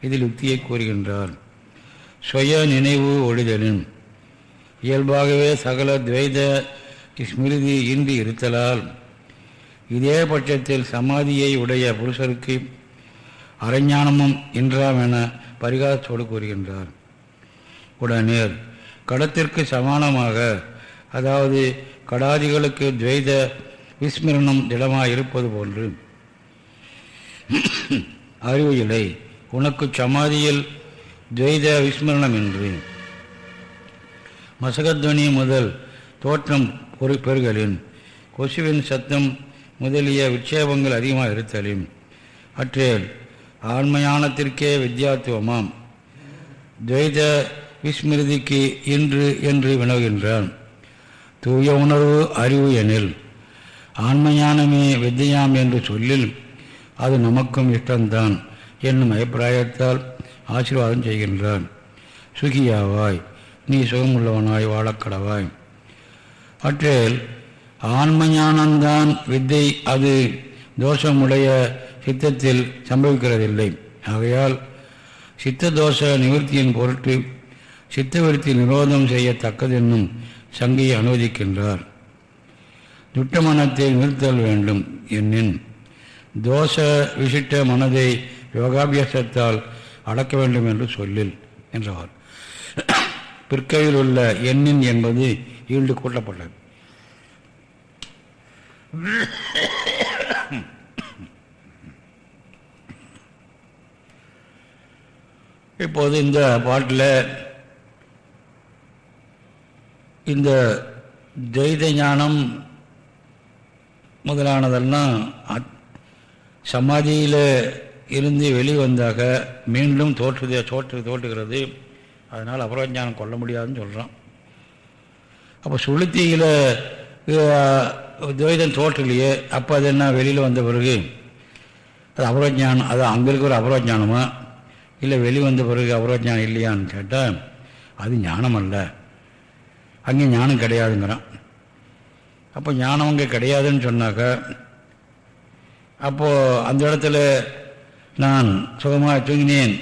இதில் யுக்தியை கூறுகின்றார். சுய நினைவு ஒழிதலின் இயல்பாகவே சகல துவைத ஸ்மிருதி இன்றி இருத்தலால் இதே பட்சத்தில் சமாதியை உடைய புருஷருக்கு அரைஞானமும் இன்றாம் என பரிகாசத்தோடு கூறுகின்றார். உடனே கடத்திற்கு சமானமாக அதாவது கடாதிகளுக்கு துவைத விஸ்மரணம் திடமாக இருப்பது போன்று. அறிவு இல்லை உனக்கு சமாதியில் துவைத விஸ்மரணம் என்று. மசகத்வனி முதல் தோற்றம் பொறு பெருகலின் கொசுவின் சத்தம் முதலிய விட்சேபங்கள் அதிகமாக இருத்தலின். அற்றேல் ஆண்மையானத்திற்கே வித்தியாத்துவமாம். துவைத விஸ்மிருதிக்கு இன்று என்று வினவுகின்றான். தூய உணர்வு அறிவு எனில் ஆன்மஞானமே வித்தியாம் என்று சொல்லில் அது நமக்கும் இஷ்டம்தான் என்னும் அபிப்பிராயத்தால் ஆசீர்வாதம் செய்கின்றான். சுகியாவாய் நீ சுகமுள்ளவனாய் வாழக்கடவாய். அற்றேல் ஆன்மஞானந்தான் வித்தை அது தோஷமுடைய சித்தத்தில் சம்பவிக்கிறதில்லை. ஆகையால் சித்த தோஷ நிவர்த்தியின் பொருட்டு சித்தவிருத்தி நிரோதம் செய்யத்தக்கதென்னும் சங்கையை அனுமதிக்கின்றார். துட்ட மனத்தை நிறுத்தல் வேண்டும் என்னின் தோஷ விசிட்ட மனதை யோகாபியாசத்தால் அடக்க வேண்டும் என்று சொல்லில் என்றவர் பிற்கையில் உள்ள எண்ணின் என்பது ஈண்டு கூட்டப்பட்டது. இப்போது இந்த பாட்டில் இந்த துவைத ஞானம் முதலானதெல்லாம் சமாதியில் இருந்து வெளிவந்தாக மீண்டும் தோற்றுதே தோற்று தோற்றுகிறது. அதனால் அபரஞ்ஞானம் கொள்ள முடியாதுன்னு சொல்கிறான் அப்போ சுளுத்தியில் துவைதம் தோற்றலையே அப்போ அது என்ன வெளியில் வந்த பிறகு அது அபரோஜானம் அது அங்கே இருக்கிற அபரோஜானமா இல்லை வெளி வந்த பிறகு அபரோஜானம் இல்லையான்னு கேட்டால் அது ஞானம் அல்ல அங்கே ஞானம் கிடையாதுங்கிறான். அப்போ ஞானம் அங்கே கிடையாதுன்னு சொன்னாக்கா அப்போது அந்த இடத்துல நான் சுகமாக தூங்கினேன்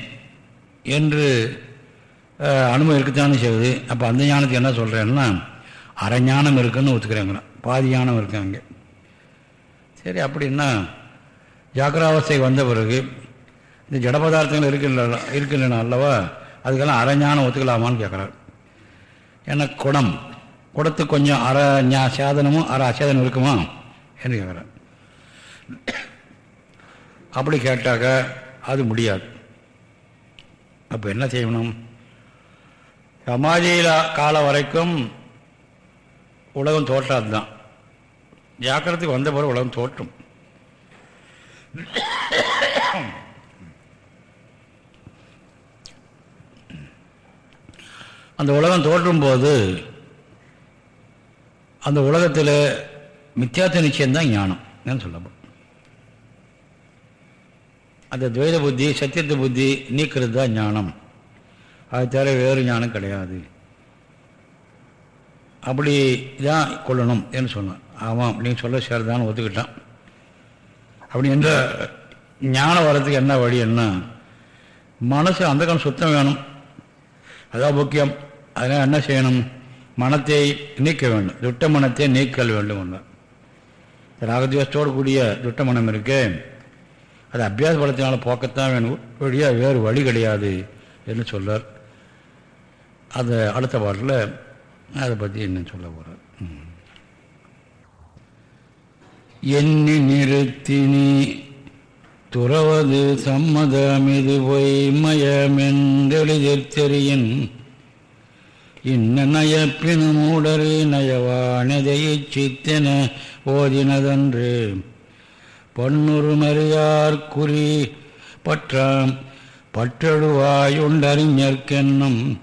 என்று அனுபவம் இருக்குத்தானே செய்வது. அப்போ அந்த ஞானத்துக்கு என்ன சொல்கிறேன்னா அரைஞானம் இருக்குன்னு ஒத்துக்கிறேங்கிறான். பாதி ஞானம் இருக்காங்க சரி அப்படின்னா ஜாக்கிராவஸ்தை வந்த பிறகு இந்த ஜட பதார்த்தங்கள் இருக்கின்ற அல்லவா அதுக்கெல்லாம் அரைஞானம் ஒத்துக்கலாமான்னு கேட்குறாரு. ஏன்னா குடம் குடத்துக்கு கொஞ்சம் அரை ஞா சேதனமும் அரை அசேதனம் இருக்குமா? என்று கேட்குறேன் அப்படி கேட்டாக்க அது முடியாது. அப்போ என்ன செய்யணும்? சமாதியில காலம் வரைக்கும் உலகம் தோற்றாது தான் ஜாக்கிரத்துக்கு வந்த பிறகு உலகம் தோற்றும். அந்த உலகம் தோற்றும் போது அந்த உலகத்தில் மித்தியாத்த நிச்சயம்தான் ஞானம் சொல்லப்படும். அந்த துவைத புத்தி சத்தியத்து புத்தி நீக்கிறது தான் ஞானம். அது தவிர வேறு ஞானம் கிடையாது. அப்படி தான் கொள்ளணும் என்று சொன்னான். ஆமாம் நீங்கள் சொல்ல சேர்தான்னு ஒத்துக்கிட்டான். அப்படி என்ற ஞானம் வர்றதுக்கு என்ன வழி என்ன? மனசு அந்த காலம் சுத்தம் வேணும். அதான் முக்கியம். அதனால் என்ன செய்யணும்? மனத்தை நீக்க வேண்டும். துட்ட மனத்தை நீக்கல் வேண்டும் ஒன்று ராகத்வேஷத்தோடு கூடிய துட்ட மனம் இருக்கு. அது அபியாச பலத்தினால போக்கத்தான் வேணும். வழியாக வேறு வழி கிடையாது என்று சொல்வார் அது அடுத்த பாட்டில் அதை பற்றி என்ன சொல்ல போகிறார் எண்ணி நிறுத்தினி துறவது சம்மதமிது பொய்மயமென்றெளிதில் தெரியின் இன்ன நயப்பினு மூடரு நயவானதை சித்தென ஓதினதன்று. பொன்னுரு குறி பற்றாம் பற்றழுவாயுண்டறிஞர்க்கென்னும்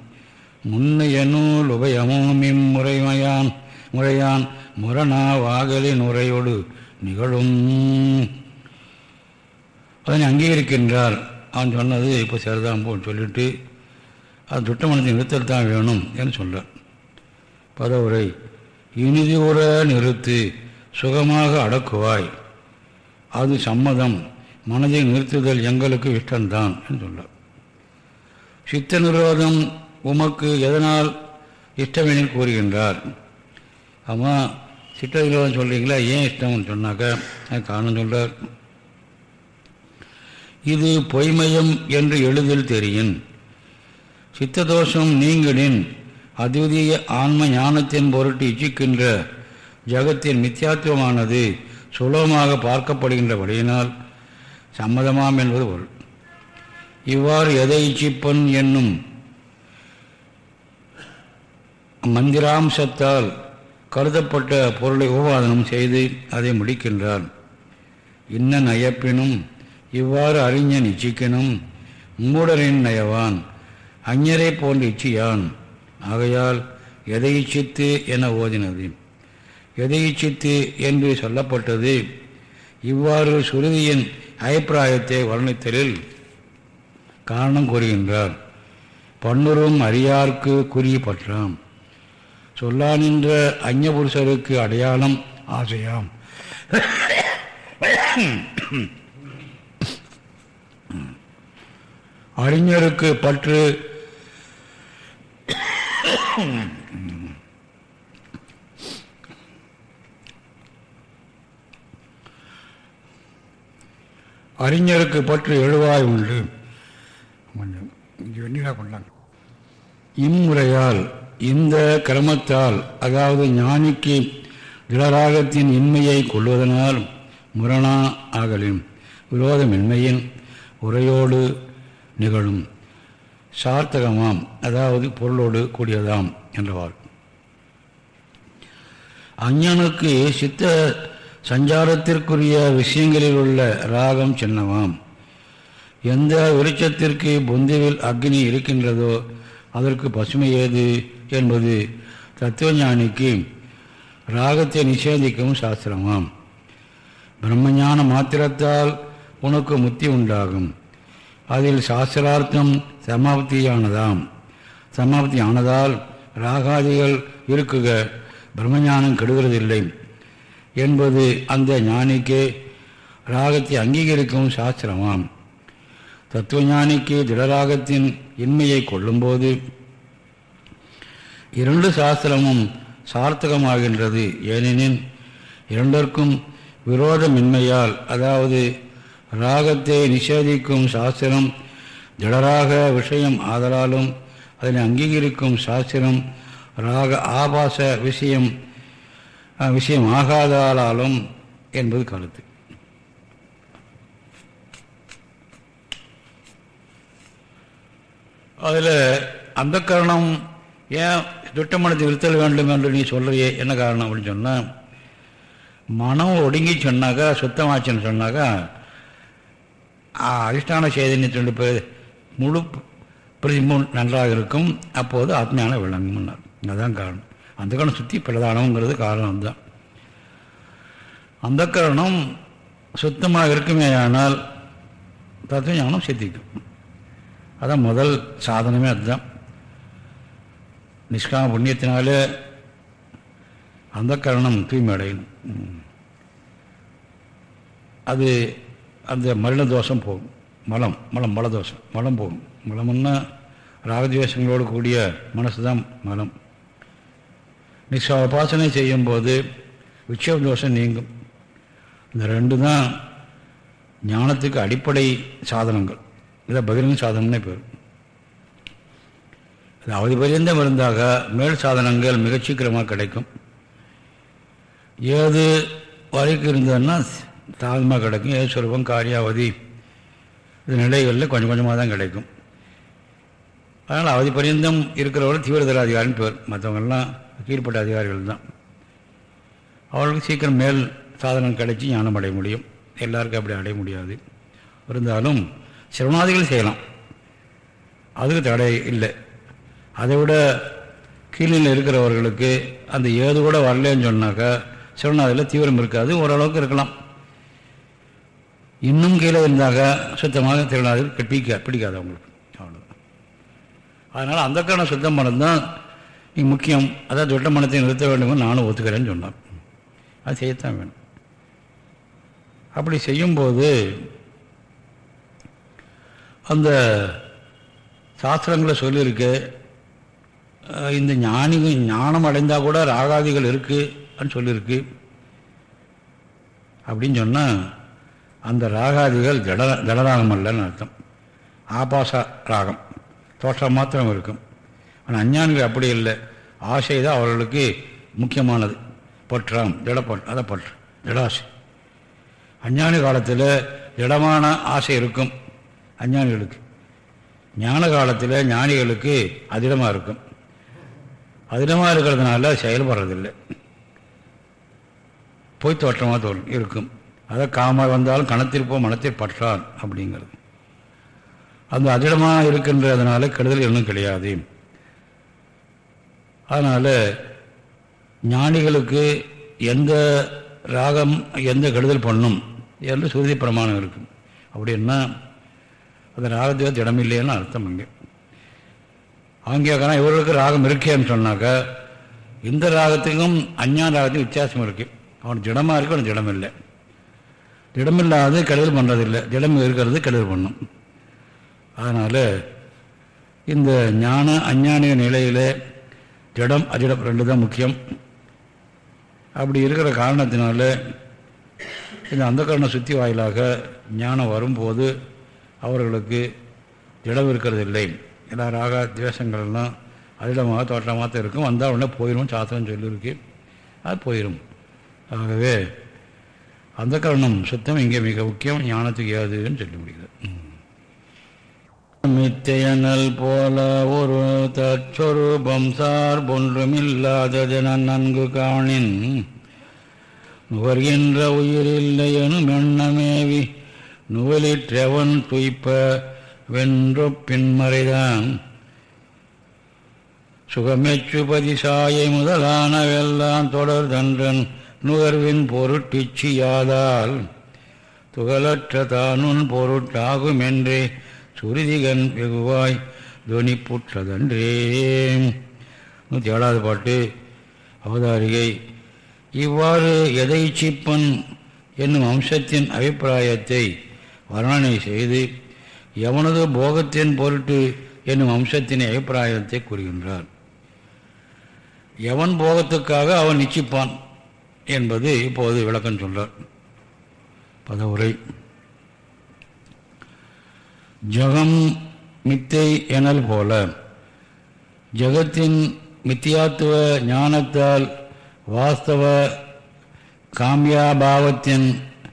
முன்னைய நூல் உபயமும் இம்முறைமையான் முறையான் முரணாவாகலின் உரையோடு நிகழும். அதனை அங்கீகரிக்கின்றார். அவன் சொன்னது இப்போ சரிதான் போன்னு சொல்லிட்டு அது துட்டமனத்தை நிறுத்தல் தான் வேணும் என்று சொல்றார் பதவுரை இனிதி உற நிறுத்து சுகமாக அடக்குவாய். அது சம்மதம். மனதை நிறுத்துதல் எங்களுக்கு இஷ்டம்தான் என்று சொல்றார் சித்த நிரோதம் உமக்கு எதனால் இஷ்டமெனில் கூறுகின்றார்? அம்மா சித்த நிரோதம் சொல்கிறீங்களா ஏன் இஷ்டம்னு சொன்னாக்க? காரணம் சொல்றார். இது பொய்மயம் என்று எளிதில் தெரியும். சித்ததோஷம் நீங்களின் அத்விதீய ஆன்ம ஞானத்தின் பொருட்டு இச்சிக்கின்ற ஜகத்தின் நித்தியாத்துவமானது சுலபமாக பார்க்கப்படுகின்றபடியினால் சம்மதமாம் என்பது பொருள். இவ்வாறு எதை இச்சிப்பன் என்னும் மந்திராம்சத்தால் கருதப்பட்ட பொருளை உபாதனம் செய்து அதை முடிக்கின்றான். இன்ன நயப்பினும் இவ்வாறு அறிஞன் இச்சிக்கனும் மூடரின் நயவான் அஞ்ஞரை போன்ற இச்சியான். ஆகையால் எதை இச்சித்து என ஓதினது. எதை இச்சித்து என்று சொல்லப்பட்டது. இவ்வாறு சுருதியின் அபிப்பிராயத்தை வர்ணித்தலில் காரணம் கூறுகின்றார். பன்னுரும் அறியார்க்கு குறியப்பட்டாம் சொல்லா சொல்லானின்ற அந்நபுருஷருக்கு அடையாளம் ஆசையாம். அறிஞருக்கு பற்று அறிஞருக்கு பற்று எழுவாய் உண்டு. கொஞ்சம் இங்கே வெண்ணிலா கொண்டாங்க. இம்முறையால் இந்த கிரமத்தால் அதாவது ஞானிக்கு திடராகத்தின் இன்மையை கொள்வதனால் முரணா ஆகலும் விரோதமின்மையின் உரையோடு நிகழும். சார்த்தகமாம். அதாவது பொருளோடு கூடியதாம் என்றவார் அஞ்ஞனுக்கு சித்த சஞ்சாரத்திற்குரிய விஷயங்களில் உள்ள ராகம் சின்னமாம் எந்த வெளிச்சத்திற்கு பொந்துவில் அக்னி இருக்கின்றதோ அதற்கு பசுமை ஏது என்பது தத்துவஞானிக்கு ராகத்தை நிஷேதிக்கும் சாஸ்திரமாம். பிரம்மஞான மாத்திரத்தால் உனக்கு முத்தி உண்டாகும். அதில் சாஸ்திரார்த்தம் சமாப்தியானதாம். சமாப்தி ஆனதால் ராகாதிகள் இருக்குக பிரம்மஞானம் கெடுகிறதில்லை என்பது அந்த ஞானிக்கு ராகத்தை அங்கீகரிக்கும் சாஸ்திரமாம். தத்துவஞானிக்கு திடராகத்தின் இன்மையை கொள்ளும்போது இரண்டு சாஸ்திரமும் சார்த்தகமாகின்றது. ஏனெனில் இரண்டிற்கும் விரோதமின்மையால் அதாவது ராகத்தை நிஷேதிக்கும் சாஸ்திரம் ஜடராக விஷயம் ஆதலாலும் அதனை அங்கீகரிக்கும் சாஸ்திரம் ராக ஆபாச விஷயம் விஷயம் ஆகாதாலும் என்பது கருத்து. அதில் அந்த காரணம் ஏன் துட்டமனத்தை இருத்தல் வேண்டும் என்று நீ சொல்றியே என்ன காரணம் அப்படின்னு சொன்னால் மனம் ஒடுங்கி சொன்னாக்கா சுத்தமாச்சுன்னு சொன்னாக்கா அதிஷ்டான சைதன்யத்தினுடைய பெ- முழு பிரதிமும் நன்றாக இருக்கும். அப்போது ஆத்மையான விளங்கும்னார். அதுதான் காரணம். அந்த காரணம் சுத்தி பிரதானங்கிறது காரணம் தான் அந்த காரணம் சுத்தமாக இருக்குமேயானால் தத்துவ ஞானம் சித்திக்கும். அதான் முதல் சாதனமே அதுதான். நிஷ்காம புண்ணியத்தினாலே அந்த கரணம் தூய்மை அடையணும் அது அந்த மரண தோஷம் போகும். மலம் மலம் மலதோஷம். மலம் போகும். மலம்னா ராகத்வேஷங்களோடு கூடிய மனசு தான் மலம். நிஷ்கா செய்யும்போது விட்சேப தோஷம் நீங்கும். இந்த ரெண்டு தான் ஞானத்துக்கு அடிப்படை சாதனங்கள். இதை பகிரங்க சாதனம்னே பேர். அது அவதி பரியந்தம் இருந்தாக மேல் சாதனங்கள் மிகச் சீக்கிரமாக கிடைக்கும். ஏது வரைக்கும் இருந்ததுன்னா தாழ்மாக கிடைக்கும் ஏது சுலபம் காரியாவதி. இது நிலைகளில் கொஞ்சம் கொஞ்சமாக தான் கிடைக்கும். அதனால் அவதி பரியந்தம் இருக்கிறவர்கள் தீவிரதர அதிகாரின்னு பேர். மற்றவங்கெல்லாம் கீழ்ப்பட்ட அதிகாரிகள் தான். அவர்களுக்கு சீக்கிரம் மேல் சாதனம் கிடைச்சி ஞானம் அடைய முடியும். எல்லாருக்கும் அப்படி அடைய முடியாது. இருந்தாலும் சிரவணாதிகள் செய்யலாம். அதுக்கு தடை இல்லை. அதை விட கீழில் இருக்கிறவர்களுக்கு அந்த ஏது கூட வரலன்னு சொன்னாக்கா சிவநாதில் தீவிரம் இருக்காது. ஓரளவுக்கு இருக்கலாம். இன்னும் கீழே இருந்தாக சுத்தமாக திருநாதில் பிடிக்க பிடிக்காது அவங்களுக்கு. அவ்வளோதான் அதனால் அந்த காரணம் சுத்தம் மனம் தான் நீ முக்கியம். அதாவது தொட்ட மனத்தை நிறுத்த வேண்டும் நானும் ஒத்துக்கிறேன்னு சொன்னான். அது செய்யத்தான் வேணும். அப்படி செய்யும்போது அந்த சாஸ்திரங்களை சொல்லியிருக்கு. இந்த ஞானிகள் ஞானம் அடைந்தால் கூட ராகாதிகள் இருக்குன்னு சொல்லியிருக்கு. அப்படின்னு சொன்னால் அந்த ராகாதிகள் ஜட ஜடராகம் அல்லன்னு அர்த்தம். ஆபாச ராகம். தோற்றம் மாத்திரம் இருக்கும். ஆனால் அஞ்ஞானிகள் அப்படி இல்லை. ஆசை தான் அவர்களுக்கு முக்கியமானது. பற்றாம் ஜடப்பட் அதை பற்று ஜடாசை. அஞ்ஞானி காலத்தில் ஜடமான ஆசை இருக்கும் அஞ்ஞானிகளுக்கு. ஞான காலத்தில் ஞானிகளுக்கு அதிடமாக இருக்கும். அதிடமாக இருக்கிறதுனால செயல்படுறதில்லை. பொய் தோற்றமாக தோல் இருக்கும். அதை காம வந்தாலும் கணத்திற்போ மனத்தை பற்றான் அப்படிங்கிறது. அந்த அதிடமாக இருக்கின்றதுனால கெடுதல் எதுவும் கிடையாது. அதனால் ஞானிகளுக்கு எந்த ராகம் எந்த கெடுதல் பண்ணும் என்று சுருதி பிரமாணம் இருக்கும். அப்படின்னா அந்த ராகத்துக்கு திடம் இல்லைன்னு அர்த்தம் அங்கே ஆங்கியாக்கான இவர்களுக்கு ராகம் இருக்கேன்னு சொன்னாக்கா இந்த ராகத்துக்கும் அஞ்ஞான ராகத்துக்கும் வித்தியாசம் இருக்கு. அவன் திடமாக இருக்கு அவனுக்கு திடம் இல்லை திடமில்லாது கெடுதல் பண்ணுறதில்லை திடம் இருக்கிறது கெடுதல் பண்ணும். அதனால் இந்த ஞான அஞ்ஞானிய நிலையில் திடம் அதிடம் ரெண்டு தான் முக்கியம். அப்படி இருக்கிற காரணத்தினால இந்த அந்த சுத்தி வாயிலாக ஞானம் வரும்போது அவர்களுக்கு திடம் இருக்கிறது இல்லை எல்லா ராக துவேஷங்கள்லாம் அதிடமாக தோற்றமாக தான் இருக்கும். வந்தால் உடனே போயிடும் சாஸ்திரம் சொல்லியிருக்கு. அது போயிடும் ஆகவே அந்த காரணம் சுத்தம் இங்கே மிக முக்கியம் ஞானத்துக்கு ஏதுன்னு சொல்லி முடிகிறது மித்தையனல் போல ஒரு தற்சொரூபம் சார்பொன்றுமில்லாததென நன்கு காணின். நுகர்கின்ற உயிரில்லையெனும் எண்ணமேவி நுவலிற்றவன் துய்ப்ப வென்று பின்மறைதான். சுகமெச்சுபதி சாயை முதலானவெல்லாம் தொடர்தன்றன். நுகர்வின் பொருட்டிச்சியாதால் துகளற்ற தானுன் பொருட்டாகுமென்றே சுருதிகன் வெகுவாய் துவனிப்புற்றதன்றே. நூற்றி ஏழாவது பாட்டு அவதாரிகை. இவ்வாறு எதை சிப்பன் என்னும் அம்சத்தின் அபிப்பிராயத்தை வர்ணனை செய்து எவனது போகத்தின் பொருட்டு என்னும் அம்சத்தின் அபிப்பிராயத்தை கூறுகின்றார். எவன் போகத்துக்காக அவன் நிச்சயிப்பான் என்பது இப்போது விளக்கம் சொல்றார். பதவுரை. ஜகம் மித்தை எனல் போல ஜகத்தின் மித்தியாத்துவ ஞானத்தால் வாஸ்தவ காமியாபாவத்தின்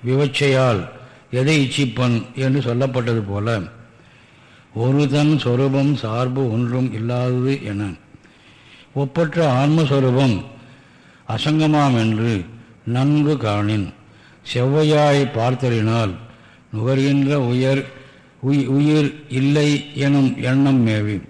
விவச்சையால் எதை இச்சிப்பன்? என்று சொல்லப்பட்டது போல ஒரு தன் சொரூபம் சார்பு ஒன்றும் இல்லாதது என ஒப்பற்ற ஆன்மஸ்வரூபம் அசங்கமாம் என்று நன்கு காணின். செவ்வையாய் பார்த்தலினால் நுகர்கின்ற உயர் உயிர் இல்லை எனும் எண்ணம் மேவி.